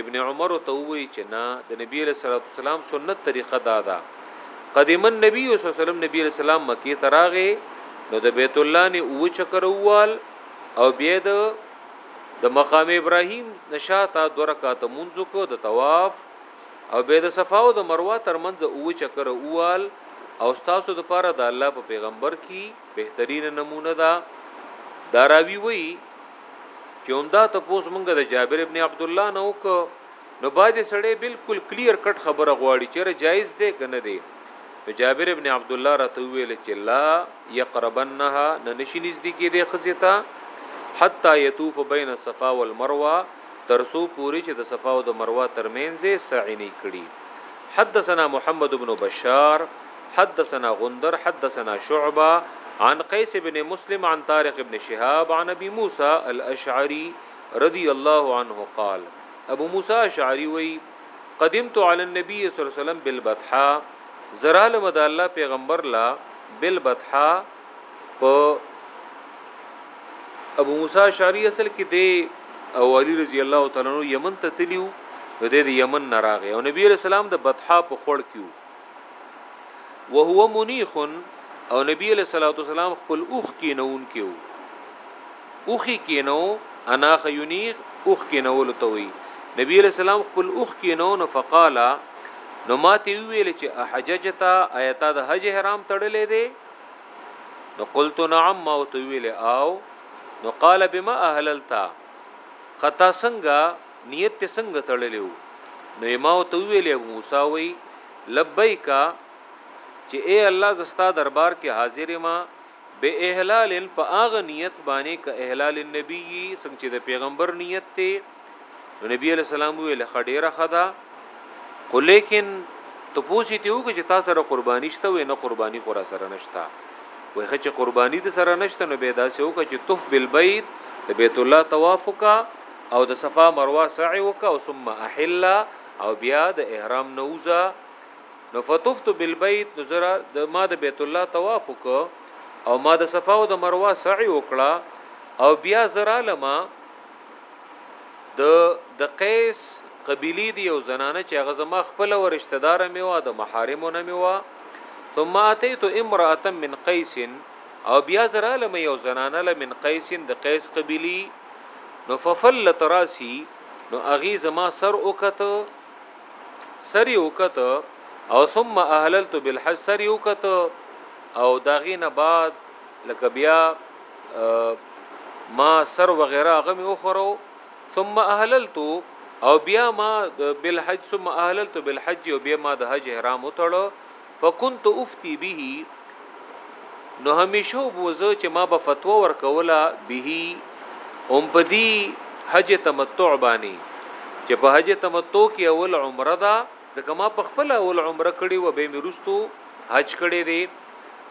ابن عمر ته وی چې نه د نبی له صلوات والسلام سنت طریقه دا ده قدیم النبی صلی الله علیه وسلم نبی رسول الله مکی تراغه نو د بیت الله نه او چکر ووال او بیا د د مقام ابراهیم نشاته دو رکعات منځو کو د طواف او به د صفا او د مروه ترمنځ اوه چکر اوال او تاسو د پاره د الله په پیغمبر کې بهترینه نمونه ده داراوی وی چې همدا ته پوس مونږ د جابر ابن عبد الله نو ک نو باج سړی بالکل کلیر کټ خبره غواړي چې جایز دی کنه دی نو جابر ابن عبد الله راته ویل چې لا یقربنها ننشنیز دی کې دی خزیتا حتا یطوف بین الصفا والمروه تر څو پوري چي د صفا او د مروه تر مینځ یې سعی نی کړي حدثنا محمد بن بشار حدثنا غندر حدثنا شعبه عن قیس بن مسلم عن طارق بن شهاب عن ابي موسى الاشعري رضي الله عنه قال ابو موسى اشعري وي قدمت على النبي صلى الله عليه وسلم بالبطحاء زرالم د الله پیغمبر لا بالبطحاء په ابو موسی اشعری اصل کې دی او علی رضی الله تعالی عنہ یمن ته تلیو نو د یمن نه راغی او نبی رسول الله د بطحا په خړ کیو وهو منیخ او نبی علیہ الصلوۃ والسلام خپل اوخ کې نون کېو اوخي کې نو انا خيونیخ اوخ کې نو لته وی نبی علیہ السلام خپل اوخ کې نو نو فقالا نو ماته ویل چې احججتا ایت د حج حرام تړلې دی نو قلت نعم ما تو ویل او نو قال بما اهللتا خطا څنګه نیت ته څنګه تړلیو نو ما تو ویل ابو موسی وی لبیک چې اے الله زستا دربار کې حاضر ما به احلال په اغه نیت باندې ک احلال النبی څنګه چې د پیغمبر نیت ته نو نبی علیہ السلام ویل خډیره خدا خو لیکن ته پوسی ته وګ چې تاسو سره قرباني شته وې نه قرباني خو را سره نشتا وای خچ قرباني د سره نشته نو به داسې وکړه چې طف بالبيت د بیت الله طواف وکا او د صفا مروه سعی وکا او ثم احل او بیا د احرام نوزا نو فطفت بالبيت نظر د ما د بیت الله طواف وکا او ما د صفا او د مروه سعی وکړه او بیا زرا لما د د قیس قبیلی دی او زنانه چې هغه زما خپل او رشتہ دار مې وا د محارم نه مې وا ثم اتیت امراه من قیس او بیا زرا لم یو زنانه لم من قیس د قیس قبیلی نو ففلت راسی نو اغي زما سر وکته سری وکته او ثم اهللت بالحج سری وکته او داغینه بعد لکه بیا ما سر وغیرہ هغه می وخورو ثم اهللت او بیا ما بالحج ثم اهللت بالحج او بیا ما د حج احرام وتړو فكنت افتي به نو همیشه بوزه چې ما به فتوا ورکوله به اوم بدی حج تمتع باندې چې په حج تمتع کې اول عمره ده ځکه ما پخپله اول عمره کړی و به مې روستو حج کړی دی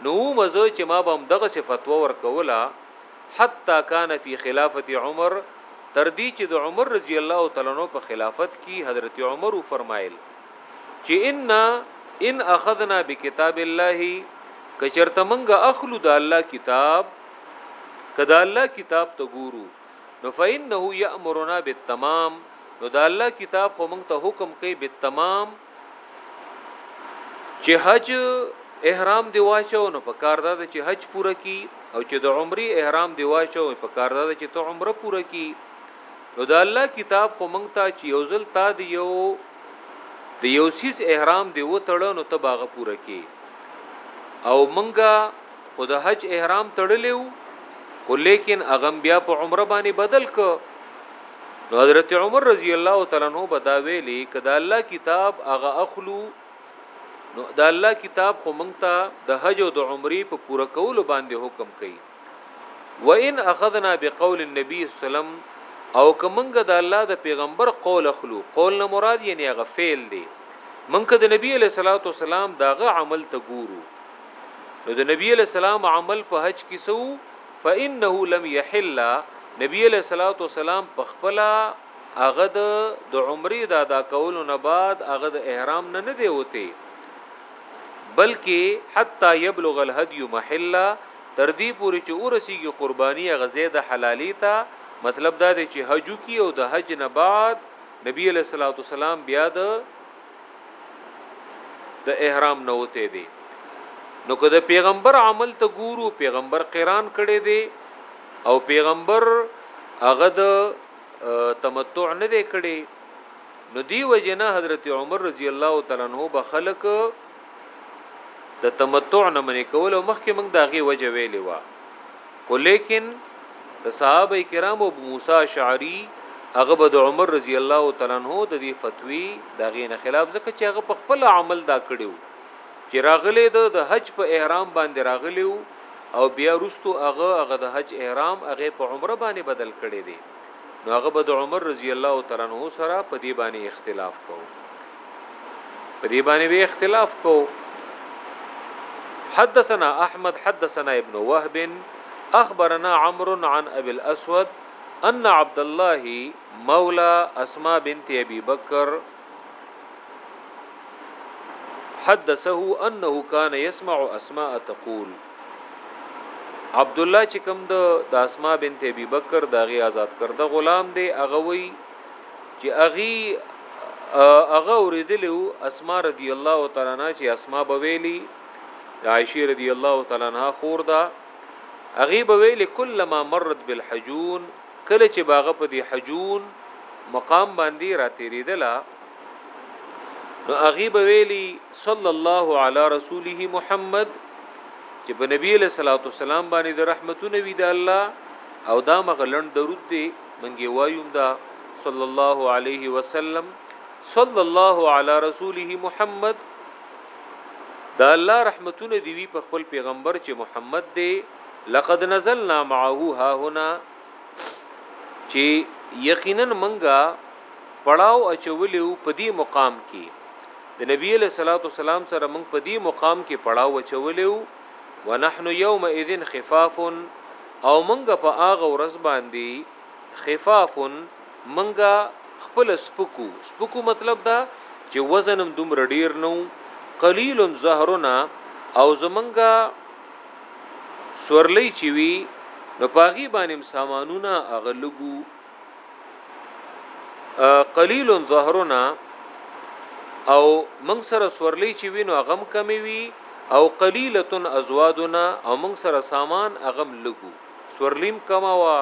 نو مزه چې ما به هم دغه صفتوه ورکوله حتی کان فی خلافت عمر تر دې چې د عمر رضی الله تعالی عنہ په خلافت کې حضرت عمر فرمایل چې ان ان اخذنا بکتاب الله کچرته منګه اخلو د الله کتاب کدا الله کتاب ته ګورو نو فإنه یأمرنا بالتمام نو دا الله کتاب خو موږ ته حکم کوي بالتمام چې حج احرام دی واچو نو په کار دا چې حج پوره کی او چې د عمرې احرام دی واچو په کار دا چې ته عمره پوره کی نو دا الله کتاب خو موږ ته چې یو ځل تا دی یو د یو سیس احرام دی و تړو نو ته باغه پوره کی او منګه خو د حج احرام تړلی وو خو لیکن اغم بیا په عمره باندې بدل ک نو حضرت عمر رضی الله تعالی عنہ بدا ویلی کدا الله کتاب اغه اخلو نو د الله کتاب خو مونږ ته د حج او د عمرې په پوره کولو باندې حکم کوي و ان اخذنا بقول النبي سلام او کومنګ د الله د پیغمبر قول اخلو قول نه مراد یې نه غفیل دی منکه د نبی علیہ الصلوۃ والسلام داغه عمل ته ګورو نو د نبی علیہ السلام عمل په حج کې سو فانه لم يحل نبی علیہ الصلوۃ والسلام په خپل هغه د عمرې د ادا کولو نه بعد هغه د احرام نه نه دی وته بلکې حتا یبلغ الهدی محل تر دې پورې چې اورسیږي قرباني غزې د حلالي ته مطلب دا دی چې حج کی او د حج نه بعد نبی علیہ الصلوۃ والسلام بیا د د احرام نه وته دی نو که د پیغمبر عمل ته ګورو پیغمبر قران کړي دی او پیغمبر هغه د تمتع نه دی کړي نو دی وجنه حضرت عمر رضی الله تعالی عنہ به خلق د تمتع نه منې کول او مخکې موږ داغي وجه ویلې و خو لیکن د صحابه کرام ابو موسی اشعری هغه به د عمر رضی الله تعالی عنہ د دې فتوی دا غي نه خلاف ځکه چې هغه په خپل عمل دا کړیو چې راغله د حج په احرام باندې راغلیو او بیا رستو هغه هغه د حج احرام هغه په عمره باندې بدل کړي دي نو هغه به د عمر رضی الله تعالی عنہ سره په دې باندې اختلاف کوو په دې باندې به اختلاف کو حدثنا احمد حدثنا ابن وهب اخبرنا عمرو عن ابي الاسود ان عبد الله مولى اسماء بنت ابي بكر حدثه انه كان يسمع اسماء تقول عبد الله چې کوم د اسماء بنت ابي بکر داغي آزاد کرده غلام دی اغوي چې اغي اغه اوریدلو اسماء رضی الله تعالی عنها چې اسماء بویلی د عائشه رضی الله تعالی عنها خور ده اغي بویلی کله ما مرت بالحجون کله چې باغه په دی حجون مقام باندې را تیریدله نو اغي بویلی صلی الله علی رسوله محمد چې په نبی له صلوات والسلام باندې د رحمتونه وی د الله او دا مغلند درود دی منګي وايوم دا صلی الله علیه وسلم صلی الله علی رسوله محمد دا الله رحمتونه دی وی په خپل پیغمبر چې محمد دی لقد نزلنا معه ها هنا چې یقینا منګه پړاو اچولیو په دې مقام کې د نبی له صلوات والسلام سره منګ په دې مقام کې پړاو اچولیو ونحن یومئذ خفاف او مونږ په هغه ورځ باندې خفاف مونږ خپل سپکو سپکو مطلب دا چې وزنم دومره ډیر نو قلیل زهرنا او زمونږه سورلی چې وی نو پاغي باندې سامانونه اغلګو قلیل ظهرنا او موږ سره سورلې چې وینو غم کمی وی او قلیله ازوادنا او موږ سره سامان غم لګو سورلیم کما وا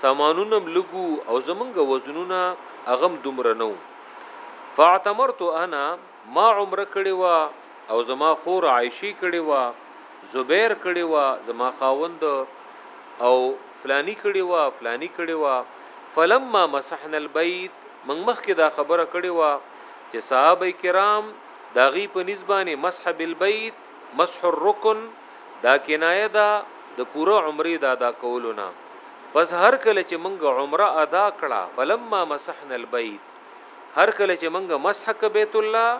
سامانونم لګو او زمونږ وزنونه غم دومره نو فاعتمرت انا ما عمره کړې وه او زما خور عائشی کړې وه زبیر کړې وه زما خاوند او فلانی کړې وه فلانی کړې وه فلما مسحنا البيت من مخکې دا خبره کړې وه چې صحابه کرام داغي په نسبانه مسح بالبيت مسح الركن دا کنایه ده د پوره عمره دا ادا کولونه پس هر کله چې موږ عمره ادا کړه فلما مسحنا البيت هر کله چې منګه مسح ک بیت الله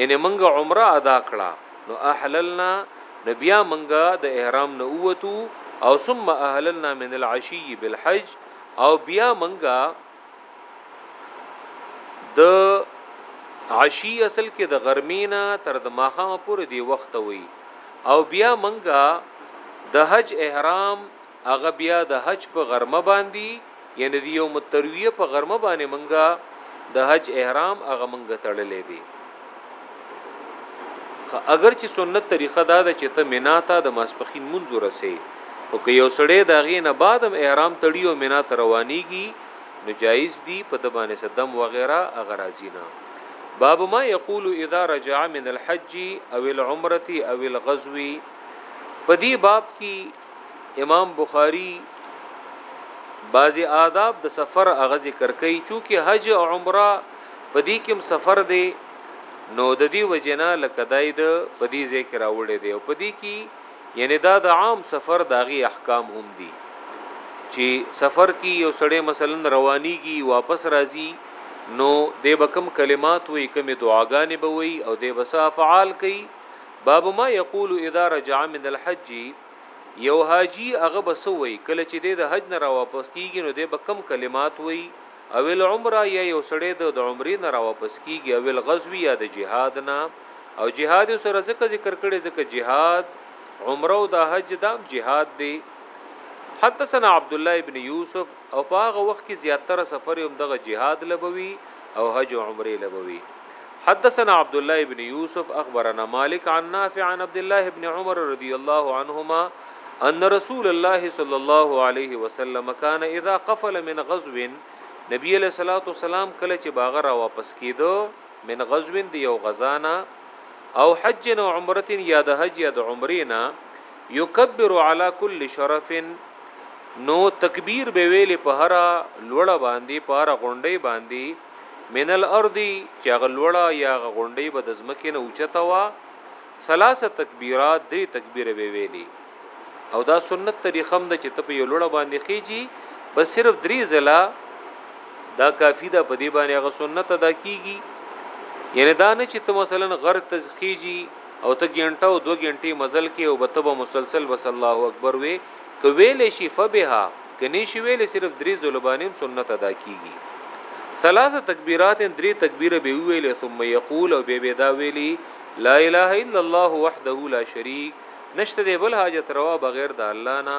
یعنی منګه عمره ادا کړه نو احللنا نو بیا منګه د احرام نه اوتو او ثم احللنا من العشی بالحج او بیا منګه د عشی اصل کې د غرمینا تر د ماخام پورې دی وخت وي او بیا منګه د حج احرام هغه بیا د حج په غرمه باندې یعنی د یوم الترویه په غرمه باندې منګه د حج احرام هغه منګه تړلې دی اگر چې سنت طریقه دا ده چې ته مینا ته د ماسپخین منځ ورسې او که یو سړی د هغې نه بعد هم احرام تړي او مینا ته روانیږي نو جایز دی په د باندې صدم وغیرہ اگر راځي نه باب ما یقول اذا رجع من الحج او العمره او الغزو په دې باب کې امام بخاری بعضی آداب د سفر اغه ذکر کوي چونکی حج او عمره په دې کې سفر دی نو د دې وجنه لکه دای د په دې ذکر راوړی دی او په دې کې یعنی دا د عام سفر داغي احکام هم دي چې سفر کې یو سړی مثلا روانيږي واپس راځي نو د بکم کلمات وې کمی دعاګانې به وي او د بس افعال کوي باب ما یقول اذا رجع من الحج یو حاجی هغه بسوي کله چې د حج نه را واپس کیږي نو د به کم کلمات وي او العمره یا یو سړی د عمرې نه را واپس کیږي او الغزو یا د جهاد نه او جهاد سره ځکه ذکر کړي ځکه جهاد عمره او د حج دام جهاد دی حدثنا عبد الله ابن يوسف او په هغه وخت کې زیاتره سفر هم دغه جهاد لبوي او حج او عمره لبوي حدثنا عبد الله ابن يوسف اخبرنا مالك عن نافع عن عبد الله ابن عمر رضي الله عنهما ان رسول الله صلى الله عليه وسلم كان اذا قفل من غزو نبي عليه الصلاه والسلام کله چې باغ را واپس کیدو من غزو دی یو غزانا او حج او عمره یا د حج یا د عمره نه یکبر علی کل شرف نو تکبیر به ویلې په هر لوړه باندې په هر غونډې باندې من الارض چې هغه لوړه یا هغه غونډې به د ځمکې نه اوچته وا ثلاثه تکبیرات درې تکبیر به ویلې او دا سنت طریقه هم ده چې ته په یو لوړه باندې خېږي بس صرف درې ځله دا کافی ده په دې باندې هغه سنت ادا کیږي یعنی دا نه چې ته مثلا غر تزخیږي او ته ګينټه او دوه ګينټې مزل کې او به ته به مسلسل بس الله اکبر وې که ويلې شي فبها که نه شي ويلې صرف درې ظلبانيم سنت ادا کیږي ثلاثه تکبیرات درې تکبیر به ویلې ثم یقول او به به دا ویلي لا اله الا الله وحده لا شریک نشته دی بل حاجت روا بغیر د الله نه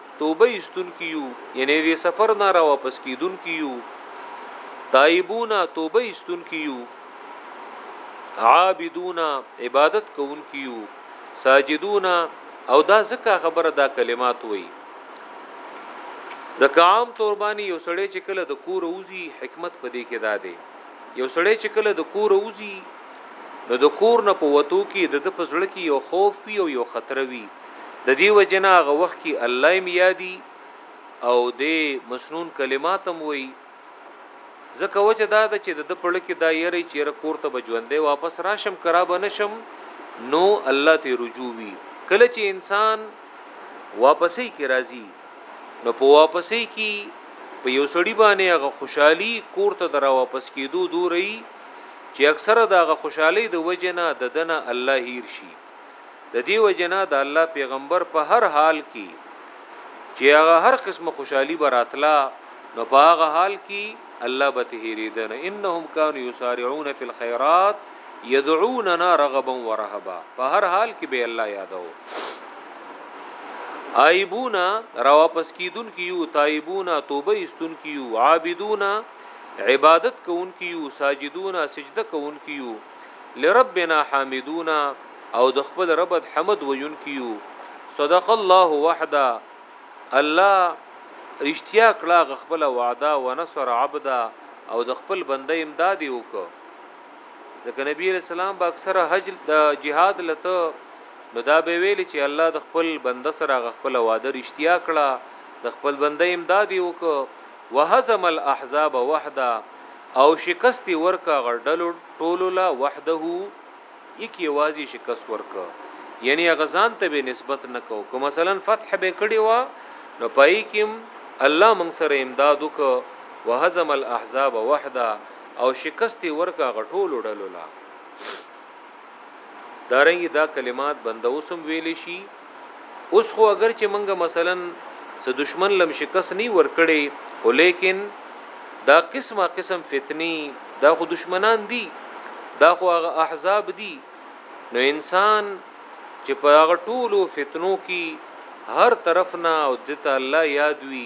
توبه ایستونکي یو یعنی د سفر نه را واپس کیدونکي یو تایبون توبه ایستونکي یو عابدون عبادت کوونکي یو ساجدون او دا ځکه خبره دا کلمات وای ځکه عام تور باندې یو سړی چې کله د کور اوزی حکمت پدې کې دا دی یو سړی چې کله د کور اوزی نو د کور نه په وتو کی د ده په زړه کی یو خوف وی او یو خطره وی د دی وجه نه هغه وخت کی الله هم یادی او د مسنون کلمات هم وی ځکه وجه دا ده چې د ده په لکه دا یری چې یره کور ته به ژوندې واپس راشم کرا به نشم نو الله ته رجوع وی کله چې انسان واپسې کی راضی نو په واپسې کی په یو سړی باندې هغه خوشحالي کور ته درا واپس کیدو دوري چی اکثره د هغه خوشحالی د وجه نه دده نه الله هیر شی ددی وجه نه د الله پیغمبر په هر حال کی چی هغه هر قسم خوشحالی براتلا نو په هغه حال کی الله به تهیریدن انهم کانو یسارعون فی الخیرات یدعوننا رغبا ورهبا په هر حال کې به الله یادو عائبونا را واپس کیدون کیو تایبونا توبه استون کیو عابدونا عبادت کوونکی یو ساجدون سجده کوونکی یو لربنا حامدون او د خپل رب حمد ویونکی یو صدق الله وحده الله رښتیا کړه غ خپل وعده ونصر عبدا او د خپل بنده امداد وکړه ځکه نبی رسول الله با اکثره حج د جهاد لته نو دا به ویل چې الله د خپل بنده سره غ خپل وعده رښتیا کړه د خپل بنده امداد وکړه وهزم الاحزاب وحده او شکست یې ورکه هغه ډلو ټولو له وحده یې کې یوازې شکست ورکه یعنی هغه ځان ته به نسبت نه کو که مثلا فتح به کړی و نو پای کې الله موږ سره امداد وک وهزم الاحزاب وحده او شکست یې ورکه هغه ټولو ډلو له دارنګه دا کلمات بنده اوسم ویل شي اوس خو اگر چې منګه مثلا څه دشمن لم شکست نه ورکړي خو لیکن دا قسمه قسم فتنی دا خو دشمنان دي دا خو هغه احزاب دي نو انسان چې په هغه ټولو فتنو کې هر طرف نه او د الله یاد وي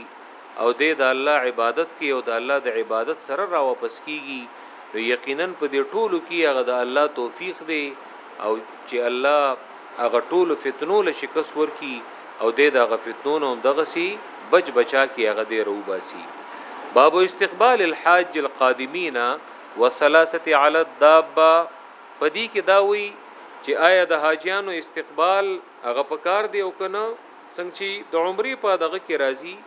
او دی د الله عبادت کوي او د الله د عبادت سره راوپس کیږي نو یقینا په دې ټولو کې هغه د الله توفیق دی او چې الله هغه ټولو فتنو له شکست ورکی او د دغه فتنو نو دغه سي بچ بچا کې هغه دی رو باسي باب استقبال الحاج القادمین والثلاثه علی الدابه پدې کې دا وی چې آیا د حاجیانو استقبال هغه پکار دی او کنه څنګه چی د عمره په دغه کې راځي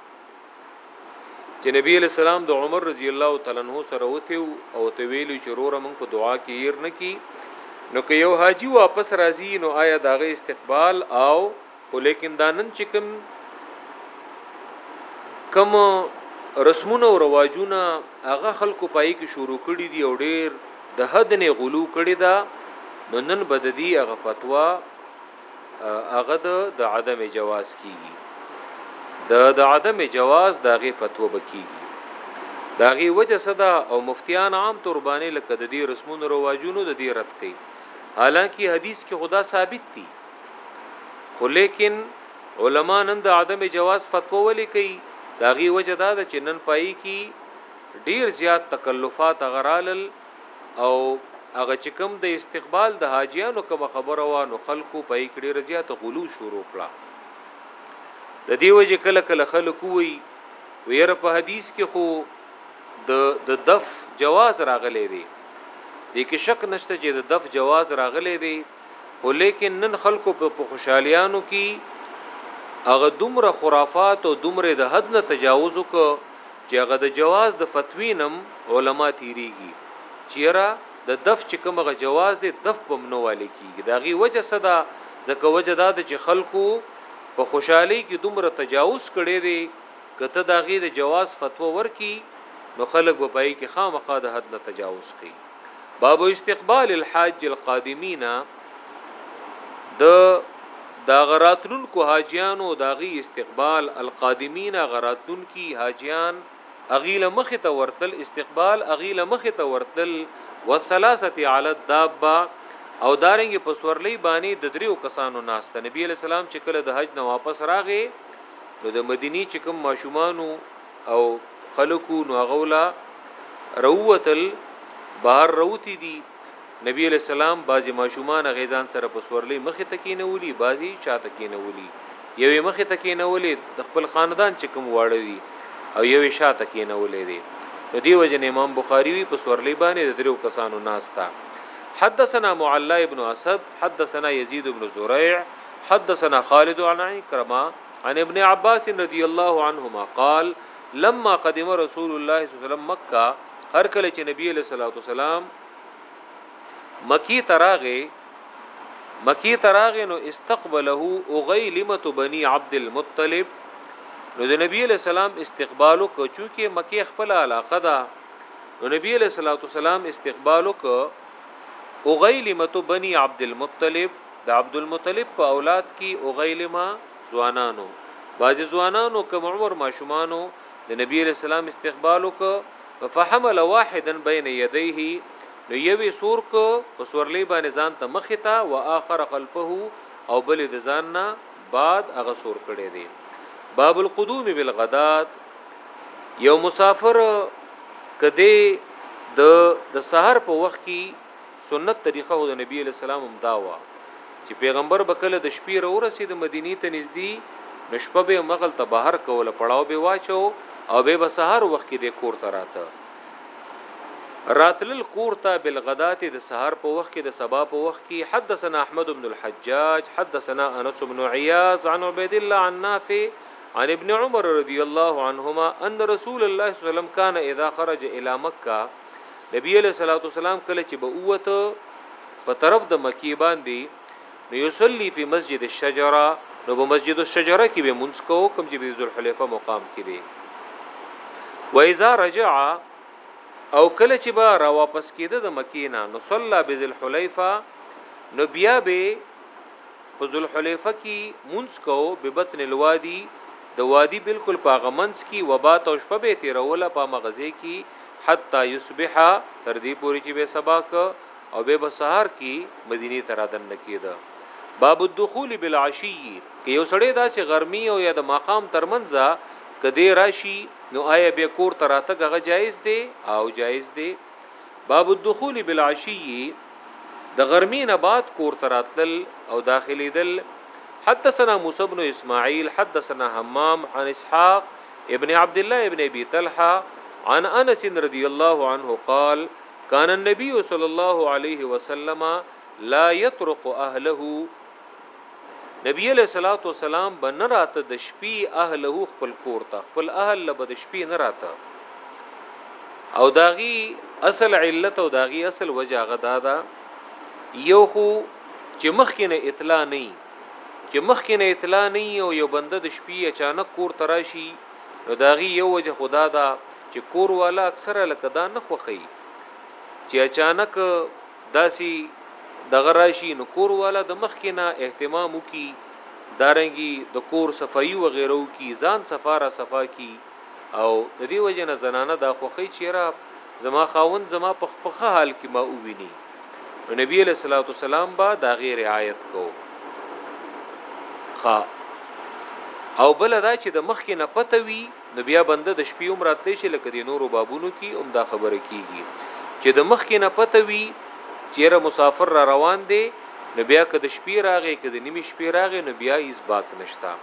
چې نبی علیہ السلام د عمر رضی الله تعالی عنہ سره وته او ته ویلو چې روره موږ په دعا کې ير نه کی نو که یو حاجی واپس راځي نو آیا داغه استقبال او خو لیکن دانن چې کوم کوم رسمونه او رواجونه هغه خلکو پای کې شروع کړي دي او ډیر د حد نه غلو کړي دا نو نن بددي هغه فتوا هغه د عدم جواز کیږي د د عدم جواز داغه فتوا بکیږي داغه وجه صدا او مفتیان عام تور باندې لکه د دې رسمونو رواجونو د دې رد کړي حالانکه حدیث کې خدا ثابت دي خو لیکن علما نن د عدم جواز فتوا ولي کوي داغه وجه دا ده چې نن پای کې ډیر زیات تکلفات غرالل او هغه چې کوم د استقبال د حاجیانو کوم خبره وا نو خلکو په یې کړي رضیات غلو شروع کړه د دیو چې کله کله خلکو وي ویره په حدیث کې خو د د دف جواز راغلی دی د کې شک نشته چې د دف جواز راغلی دی خو لیکن نن خلکو په خوشحالیانو کې هغه دومره خرافات او دومره د حد نه تجاوز وکړ چی هغه د جواز د فتوی نه هم علماء تیریږی چی یاره د دف چی کوم هغه جواز دی دف په هم نه والی کیږی د هغی وجه څه ده ځکه وجه دا ده چی خلکو په خوشحالی کی دومره تجاوز کړی دی که ته د هغی د جواز فتوا ورکی نو خلک به په هغی کی خامخا د حد نه تجاوز کوي. باب استقبال الحاج القادمین د دا غراتلون کو حاجیانو دا غي استقبال القادمین غراتلون کی حاجیان اغیل مخ ته ورتل استقبال اغیل مخ ته ورتل والثلاثه علی الدابه او دارنګ په سورلې باندې د دریو کسانو ناست نبی علی السلام چې کله د حج نه واپس راغې نو د مدینی چې کوم ماشومانو او خلکو نو هغه ولا روتل بهر روتی دي نبی علیہ السلام بعضی ماشومان غیزان سره په سورلې مخې ته کینولي بعضی چاته کینولي یوې مخې ته کینولې د خپل خاندان چې کوم واړه دي او یوې شاته کینولې دي نو دی وجه امام بخاری وی په سورلې باندې د درو کسانو ناستا حدثنا معلا ابن اسد حدثنا يزيد بن زريع حدثنا خالد عن عكرمه عن ابن عباس رضی الله عنهما قال لما قدم رسول الله صلی الله علیه وسلم مکه هر کله چې نبی له صلوات والسلام مکی تراغه مکی تراغه نو استقبله اغیلمه بنی عبد المطلب نو د نبی له سلام استقبالو کو چونکه مکی خپل علاقه ده نو نبی له صلوات والسلام استقبالو کو اغیلمه بنی عبد المطلب د عبدالمطلب په اولاد کی اوغیلما ځوانانو بعضی ځوانانو کم عمر ماشومانو د نبی علیہ السلام استقبال وکړ نو فحمل واحدا بین یدیه نو یوی سور ک په سورلی باندې ځان ته مخ ته واخر خلفه او بل د ځان نه بعد هغه سور کړي دي باب القدوم بالغدات یو مسافر کدی د د سحر په وخت کې سنت طریقه خو د نبي علیه السلام هم دا وه چې پیغمبر به کله د شپې راورسېده مدینې ته نږدې نو شپه به یې همغلته بهر کوله، پړاو به یې واچاوه او بیا به سهار وخت کې دی کور ته راته. راتلل کور ته بالغداة د سهار په وخت کې د سبا په وخت کې حدثنا احمد بن الحجاج حدثنا انس بن عیاض عن عبید الله عن نافع عن ابن عمر رضی الله عنهما ان رسول الله صلی الله علیه وسلم کان اذا خرج الى مکه نبی علیه الصلاۃ والسلام کله چې به اوته په طرف د مکی باندې نو یصلی فی مسجد الشجره نو په مسجد الشجره کې به منځ کو کوم چې به ذوالحلیفه مقام کې دی و اذا رجع او کله چې به را واپس کېده د مکینا نو صلی بذل حلیفه نو بیا به په ذل حلیفه کې منځ کو به بطن الوادی د وادی بالکل په غمنس کې وبا توش په به تیروله په مغزه کې حتا یصبح تر دې پوري چې به سبا ک او به بسهار کی مدینه تر ادن کیده باب الدخول بالعشی کې یو سړی داسې ګرمي او یا د ماقام ترمنځه کدی راشي نو آیا به کور تر اتګ غ جایز دی او جایز دی باب الدخول بالعشی د ګرمي نه بعد کور تر اتل او داخلي دل حدثنا موسی بن اسماعیل حدثنا حمام عن اسحاق ابن عبد الله ابن ابي طلحه عن انس رضی الله عنه قال كان النبي صلى الله عليه وسلم لا يطرق اهله نبی علیہ الصلوۃ والسلام بن راته د شپې اهله خپل کور ته خپل اهل له بد شپې نه راته او داغي اصل علت او داغي اصل وجه غدا دا یو خو چې مخکې نه اطلاع نه چې مخکې نه اطلاع نه وي او یو بنده د شپې اچانک کور ته راشي نو د هغې یو وجه خو دا ده چې کور والا اکثره لکه دا نه خوښوي چې اچانک داسې دغه راشي نو کور والا د مخکې نه اهتمام وکړي دارنګي د کور صفائی و غیره کی ځان سفاره صفا کی او د دې وجه نه زنانه دا خوخی چیرې زما خاون زما په خپخه حال کې ما وویني نو نبی علیہ الصلوۃ والسلام با دا غیر رعایت کو خا او بل دا چې د مخ کې نه پته وی نو بیا بنده د شپې عمر اتلی شي لکه د نورو بابونو کې هم دا خبره کیږي چې د مخ کې نه پته وی چیرې مسافر را روان دی نو بیا که د شپې راغی که د نیمې شپې راغی نو بیا هیڅ باک نشتا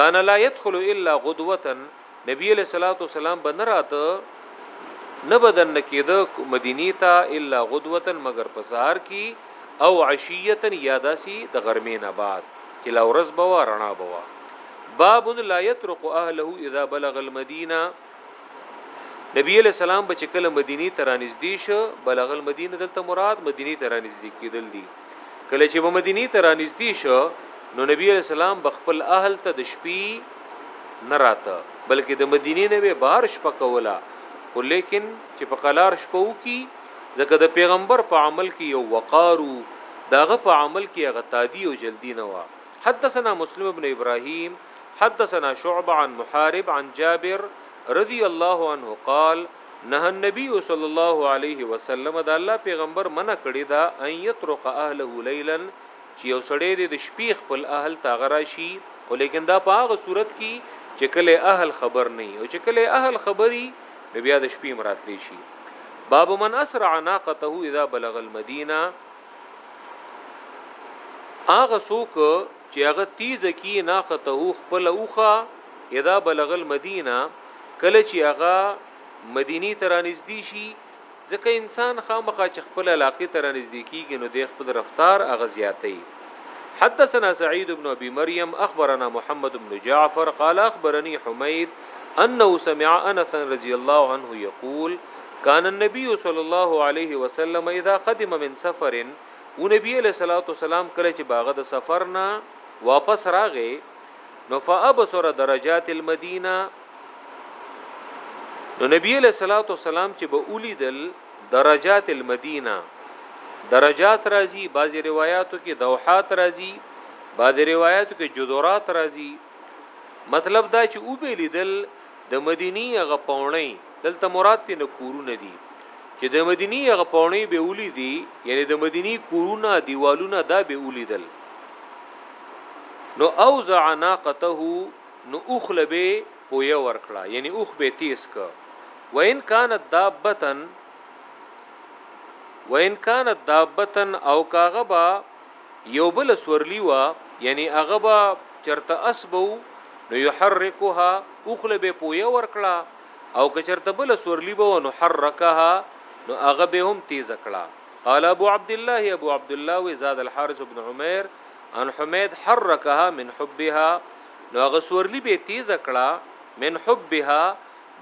کان لا يدخل الا غدوه نبی علیہ الصلوۃ والسلام بن راته نه بدن نکیده مدینی ته الا غدوتن مگر پسار کی او عشیتن یاداسی د غرمې نه بعد چې لا ورځ بوا رڼا بوا باب لا یترق اهله اذا بلغ المدینه نبی علیہ السلام بچ کله مدینی ترانځ دی شو بلغ المدینه دلته مراد مدینی ترانځ دی کیدل دی کله چې په مدینه ته رانږدې شو نو نبی علیہ السلام بخپل اهل ته د شپې نه راته بلکې د مدینه نه به بهر شپه کوله خو لیکن چې په قلار شپه وکي ځکه د پیغمبر په عمل کې یو وقارو داغه په عمل کې هغه تادی او جلدی نه و حدثنا مسلم ابن ابراهيم حدثنا شعبه عن محارب عن جابر رضي الله عنه قال نه النبی صلی الله علیه وسلم د الله پیغمبر منع کړی دا ان یطرق اهله لیلا چې یو سړی دی د شپې خپل اهل تاغه راشي خو لیکن دا په هغه صورت کې چې کله اهل خبر نه او چې کله اهل خبري نو بیا د شپې مراتلی شي باب من اسرع ناقته اذا بلغ المدینه اغه سوک چې هغه تیزه کړي ناقته خپله اوښه اذا بلغ المدینه کله چې هغه مدینی ته رانږدې شي ځکه انسان خامخا چې خپل علاقه ته رانږدې کیږي نو د خپل رفتار هغه زیاتې حدثنا سعيد بن ابي مريم اخبرنا محمد بن جعفر قال اخبرني حميد انه سمع انس رضي الله عنه يقول كان النبي صلى الله عليه وسلم اذا قدم من سفر او نبی علیہ الصلوۃ والسلام کله چې باغه د سفر نه واپس راغې نو فابصر درجات المدینه نو نبی علیہ الصلوۃ والسلام چې به اولیدل درجات المدینه درجات راځي بعضی روایتو کې دوحات راځي بعضی روایتو کې جدورات راځي مطلب دا چې او به لیدل د مدینی هغه پاونی دلته مراد تی نه کورونه دي چې د مدینی هغه پاونی به اولی دي یعنی د مدینی کورونه دیوالونه دا به اولی دل نو اوزع ناقته نو اوخله به پویا ورکړه یعنی اوخ به تیز ک وان کانت دابتن وان کانت دابتن او کاغبا یو بل سورلی وه یعنی هغه به چرته اسب وو نو یحرکها اوخله به پویا ورکړه او که چرته بل سورلی به نو حرکها نو هغه به هم تیز کړه قال ابو عبد الله ابو عبد الله وزاد الحارث بن عمر ان حمید حرکها من حبها نو هغه سورلی به تیز کړه من حبها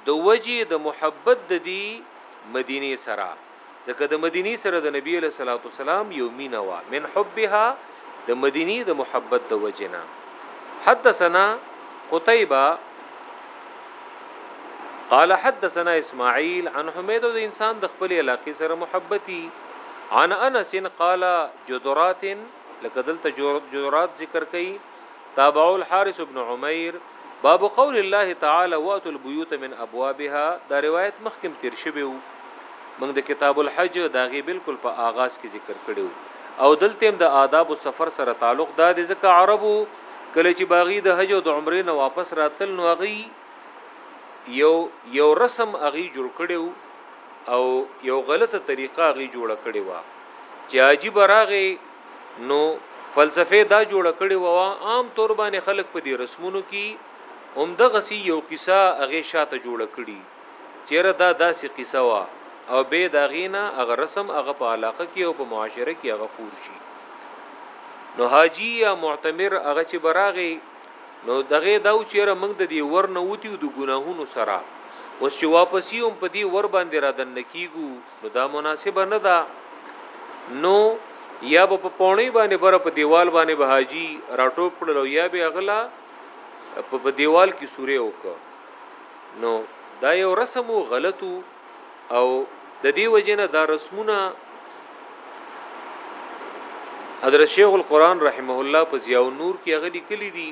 د وجی د محبت د دی مدینه سره ځکه د مدینی سره د نبی علیہ الصلوۃ والسلام یو مینه وا من حبها د مدینی د محبت د وجنا حدثنا قتيبه قال حدثنا اسماعيل عن حميد د انسان د خپل علاقې سره محبتي عن انس قال جدرات لکه دلته جدرات ذکر کړي تابع الحارث ابن عمير باب قول الله تعالی واتو البيوت من ابوابها دا روایت مخکم تیر شوی وو موږ د کتاب الحج دا غي بالکل په آغاز کې ذکر کړو او دلته هم د آداب السفر سره تعلق دا د ځکه عربو کله چې باغی د حج او د عمرې نه واپس راتل نو غي یو یو رسم اغي جوړ کړو او یو غلطه طریقه اغي جوړ کړو چې عجیب راغی نو فلسفه دا جوړه کړي وو عام طور باندې خلک په دې رسمونو کې هم د غسی یو قصه هغه شاته جوړه کړي چیرې دا داسې قصه وا او به دا غینا هغه رسم هغه په علاقه کې او په معاشره کې هغه خور شي نو حاجی یا معتمر هغه چې براغي نو دغه دا و چیرې موږ د دې ور نه وتی د ګناهونو سره اوس چې واپسی هم په دې ور باندې را دن کیګو نو دا مناسبه نه ده نو یا به په پونی باندې بره په دیوال باندې به حاجی راټوپ کړل او یا به اغلا په دیوال کې سوره وکړه نو دا یو رسم او غلطو او د دې وجنه دا رسمونه حضرت شیخ القرآن رحمه الله په ضیاء النور کې هغه لیکلي دي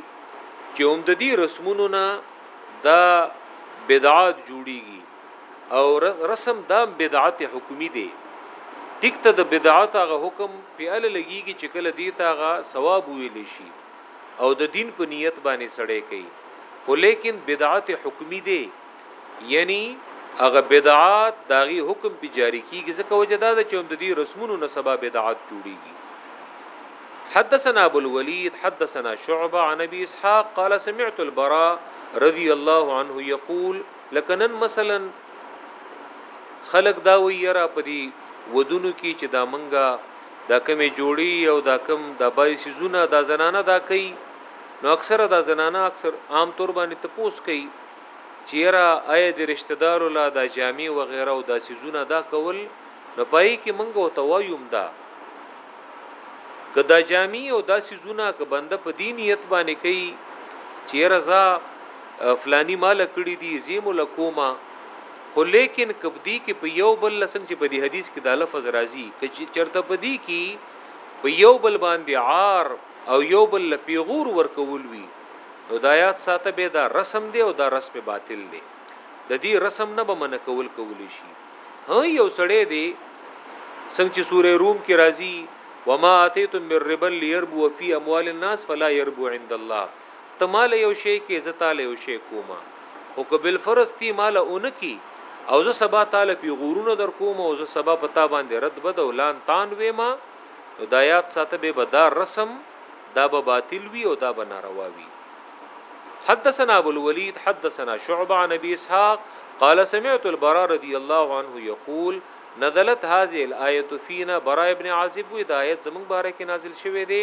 چې هم د دې رسمونو نه دا بدعات جوړیږي او رسم دام بدعت حکمی دی ټیک ته د بدعت هغه حکم په ال لګیږي چې کله دی ته هغه ثواب ویل شي او د دین په نیت باندې سړی کوي خو لیکن بدعت حکمی دی یعنی هغه بدعات داغي حکم په جاری کیږي ځکه وجدا د چوند دي رسمونو نه سبا بدعات جوړیږي حدثنا ابو الوليد حدثنا شعبه عن ابي اسحاق قال سمعت البراء رضي الله عنه يقول لکه نن مثلا خلک دا وایي یاره په دې ودونو کې چې دا منګه دا کمې جوړي او دا کم دا بای سيزونه دا زنانه دا کوي نو اکثره دا زنانه اکثر عام طور باندې تپوس کوي چیرې آی د رشتہ دارو لا دا جامع و غیره او دا سيزونه دا کول نو پای کې منګه او توایوم دا کدا جامع او دا سيزونه ک بنده په دینیت باندې کوي چیرې فلانی ما له کړي دي زه مو له کومه خو لیکن که بدی کې په یو بل لسنګ چې په دې حدیث کې دا لفظ راځي که چرته په دې کې په یو بل باندې عار او یو بل له پیغور ورکول وي نو دا یاد ساته به دا رسم دی او دا رسم باطل دی د دې رسم نه به من کول کول شي ها یو سړی دی څنګه چې سوره روم کې راځي وما اتیتم من ربا ليربو فی اموال الناس فلا يربو عند الله ته ماله یو شی کې زه تاله یو شی کومه خو که بالفرض تی ماله اونه کی او زه سبا تاله پیغورونه در کومه او زه سبا په تا باندې رد بد او لان تان ویمه نو دا یاد ساته به به دا رسم دا به باطل وی او دا به ناروا وی حدثنا ابو الوليد حدثنا شعبه عن ابي اسحاق قال سمعت البراء رضي الله عنه يقول نزلت هذه الايه فينا براء ابن عازب وی دا آیت زمون باره کې نازل شوه دی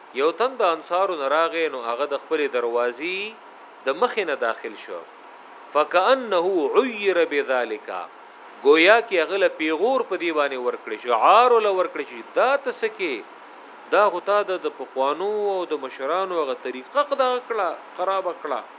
یو تن د انصارو نه راغی نو هغه د خپلې دروازې د مخې نه داخل شو فکأنه عیر بذالک گویا کې هغه له پیغور په دی باندې ورکړی شو عار له ورکړی شو دا تسکه دا غوتا د پخوانو او د مشرانو هغه طریقه قدا کړه خراب کړه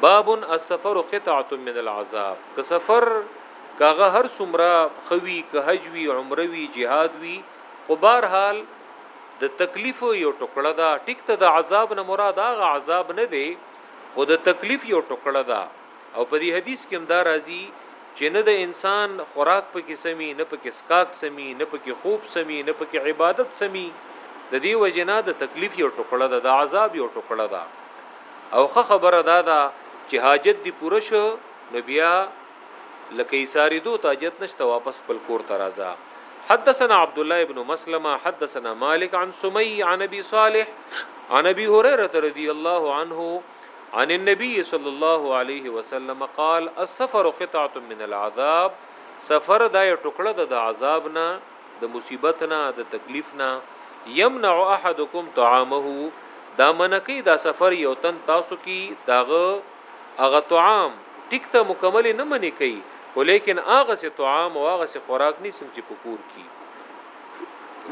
باب السفر قطعه من العذاب که سفر کاغه هر سمرا خوي که حج وی عمره وی jihad وی خو بهر حال د تکلیف یو ټوکړه ده ټیک ته د عذاب نه مراد هغه عذاب نه دی خو د تکلیف یو ټوکړه ده او په دې حدیث کې هم دا راځي چې نه د انسان خوراک پکې سمي نه پکې سکاک سمي نه پکې خوب سمي نه پکې عبادت سمي د دې وجنا د تکلیف یو ټکړه ده د عذاب یو ټکړه ده او خه خبره دا ده چې حاجت دی پوره شو نو بیا لکه ایساری دو تاجت نشته واپس خپل کور ته راځه حدثنا عبد الله ابن مسلمه حدثنا مالك عن سمي عن ابي صالح عن ابي هريره رضي الله عنه عن النبي صلى الله عليه وسلم قال السفر قطعه من العذاب سفر دا یو ټوکړه ده د عذاب نه د مصیبت نه د تکلیف نه يمنع احدكم طعامه دا منکی دا سفر یو تن تاسو کی داغه اغه طعام ټیک ته مکمل نه منی کوي ولیکن اغه سه طعام او اغه سه خوراک نه سم چې پکور کی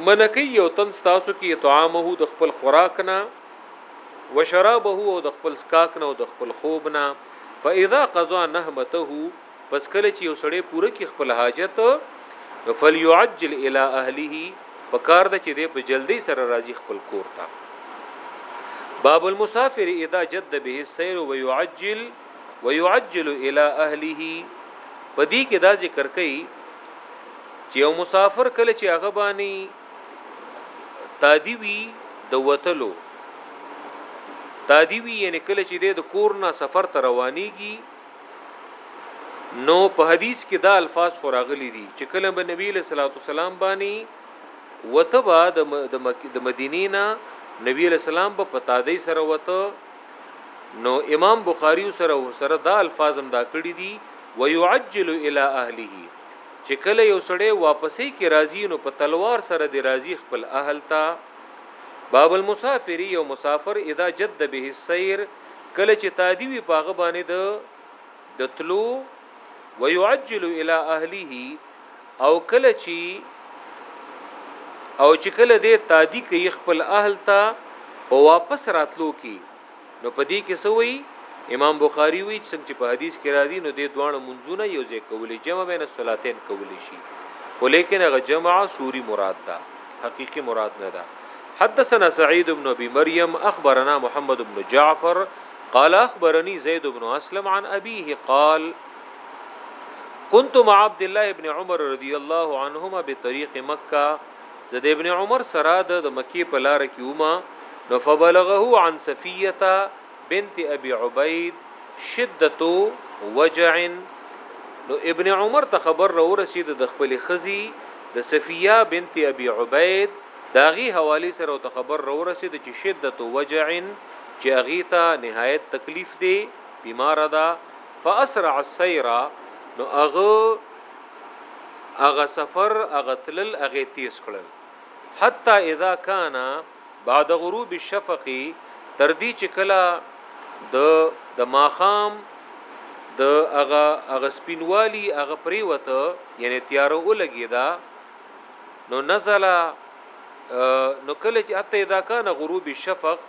منکی یو تن تاسو کی طعامه د خپل خوراک نه وشرابه او د خپل سکاک نه او د خپل خوب نه فاذا قضا نهمته پس کله چې یو سړی پوره کی خپل حاجت فليعجل الى اهله پکار د چې د په جلدی سره راځي خپل کور ته باب المسافر اذا جد به السير ويعجل ويعجل الى اهله پدې کې دا ذکر کړي چې یو مسافر کله چې هغه باندې تادی وی د وتلو تادی وی یعنی کله چې د کور نه سفر ته روانيږي نو په حدیث کې دا الفاظ خو راغلي دي چې کله به نبی له صلوات والسلام باندې وته با د مدینې نه نبی له سلام په پتادې سره وته نو امام بخاری سره سره دا الفاظ هم دا کړی دي ويعجل الى اهله چې کله یو سړی واپسۍ کې راځي نو په تلوار سره دې راځي خپل اهل ته باب المسافری یو مسافر اذا جد به السیر کله چې تادی وی پاغه باندې د د تلو ويعجل الى اهله او کله چې او چې کله دې تادی کوي خپل اهل ته په واپس راتلو کې نو په دې کې څه وایي امام بخاری وی څنګه چې په حدیث کې راځي نو د دوه منځونه یو ځای کولې جمع بین الصلاتین کولې شي ولیکن هغه جمع سوري مراد ده حقيقي مراد نه ده حدثنا سعيد بن ابي مريم اخبرنا محمد بن جعفر قال اخبرني زيد بن اسلم عن ابيه قال كنت مع عبد الله بن عمر رضي الله عنهما بطريق مكه زه د ابن عمر سره د د مکې په لاره کې ومه نو فبلغه عن صفیه بنت ابي عبید شدت وجع نو ابن عمر ته خبر را ورسید د خپل خزي د صفیه بنت ابي عبید داغي حوالی سره ته خبر را ورسید چې شدت وجع چې اغیتا نهایت تکلیف دی بیمار ده فاسرع السیر نو اغه اغه سفر اغه تلل اغه تیز کړل حتی اذا کان بعد غروب الشفق تر دې چې کلا د د ماخام د اغه اغه سپینوالی اغه پریوته یعنی تیارو لګیدا نو نزل نو کله چې حتی اذا کان غروب الشفق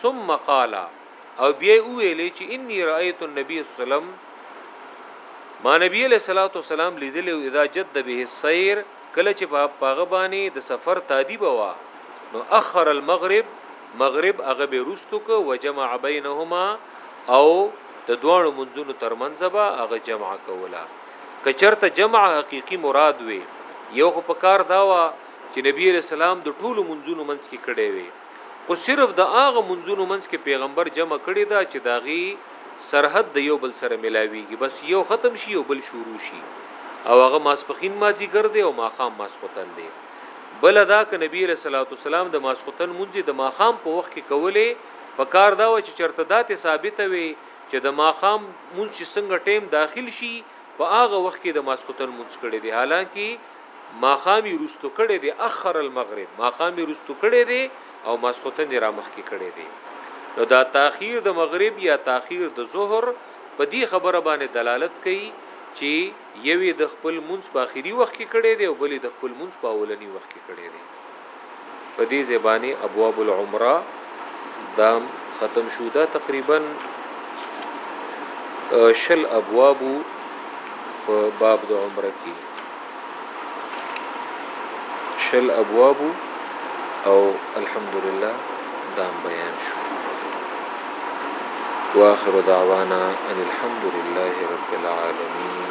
ثم قال او بیا یې وویلې چې انی رأیت النبی صلی الله علیه وسلم ما نبی علیہ الصلوۃ والسلام لیدل او اذا جد به السیر کله چې په پاغه باندې د سفر تادی بوا نو اخر المغرب مغرب هغه به رستو کو وجمع بینهما او د دوانو منځونو ترمنځ به هغه جمع کوله کچرته جمع حقيقي مراد وي یو خو په کار دا وا چې نبی رسول الله د ټولو منځونو منځ کې کړي وي خو صرف د هغه مونځونو منځ کې پيغمبر جمع کړي ده چې د هغې سرحد د يو بل سره ملاويږي بس يو ختم شي يو بل شروع شي او هغه ماسپخين مازيګر دی او ماخام ماسختن دی بل دا ک نبی رسول الله صلی الله د ماسختن مونځ د ماخام په وخت کې کولې په کار دا و چې چرته داتې ثابته وي چې د ماخام مونږ چې څنګه ټیم داخل شي په هغه وخت کې د ماسختن مونږ کړي دي حالانکه ماښام یې وروسته کړی دی، اخر المغرب، ماښام یې وروسته کړی دی او ماسخوتن یې رامخکې کړی دی. نو دا تاخیر د مغرب یا تاخیر د ظهر په دې خبره باندې دلالت کوي چې یو یې د خپل لمونځ په اخري وخت کې کړی دی او بل یې د خپل لمونځ په اولني وخت کې کړی دی. په دې ځای باندې ابواب العمره دا ختم شو دا تقریبا شل ابواب په باب د عمره کې شل ابواب او الحمدلله دا بیان شو واخر دعوانا ان الحمد لله رب العالمين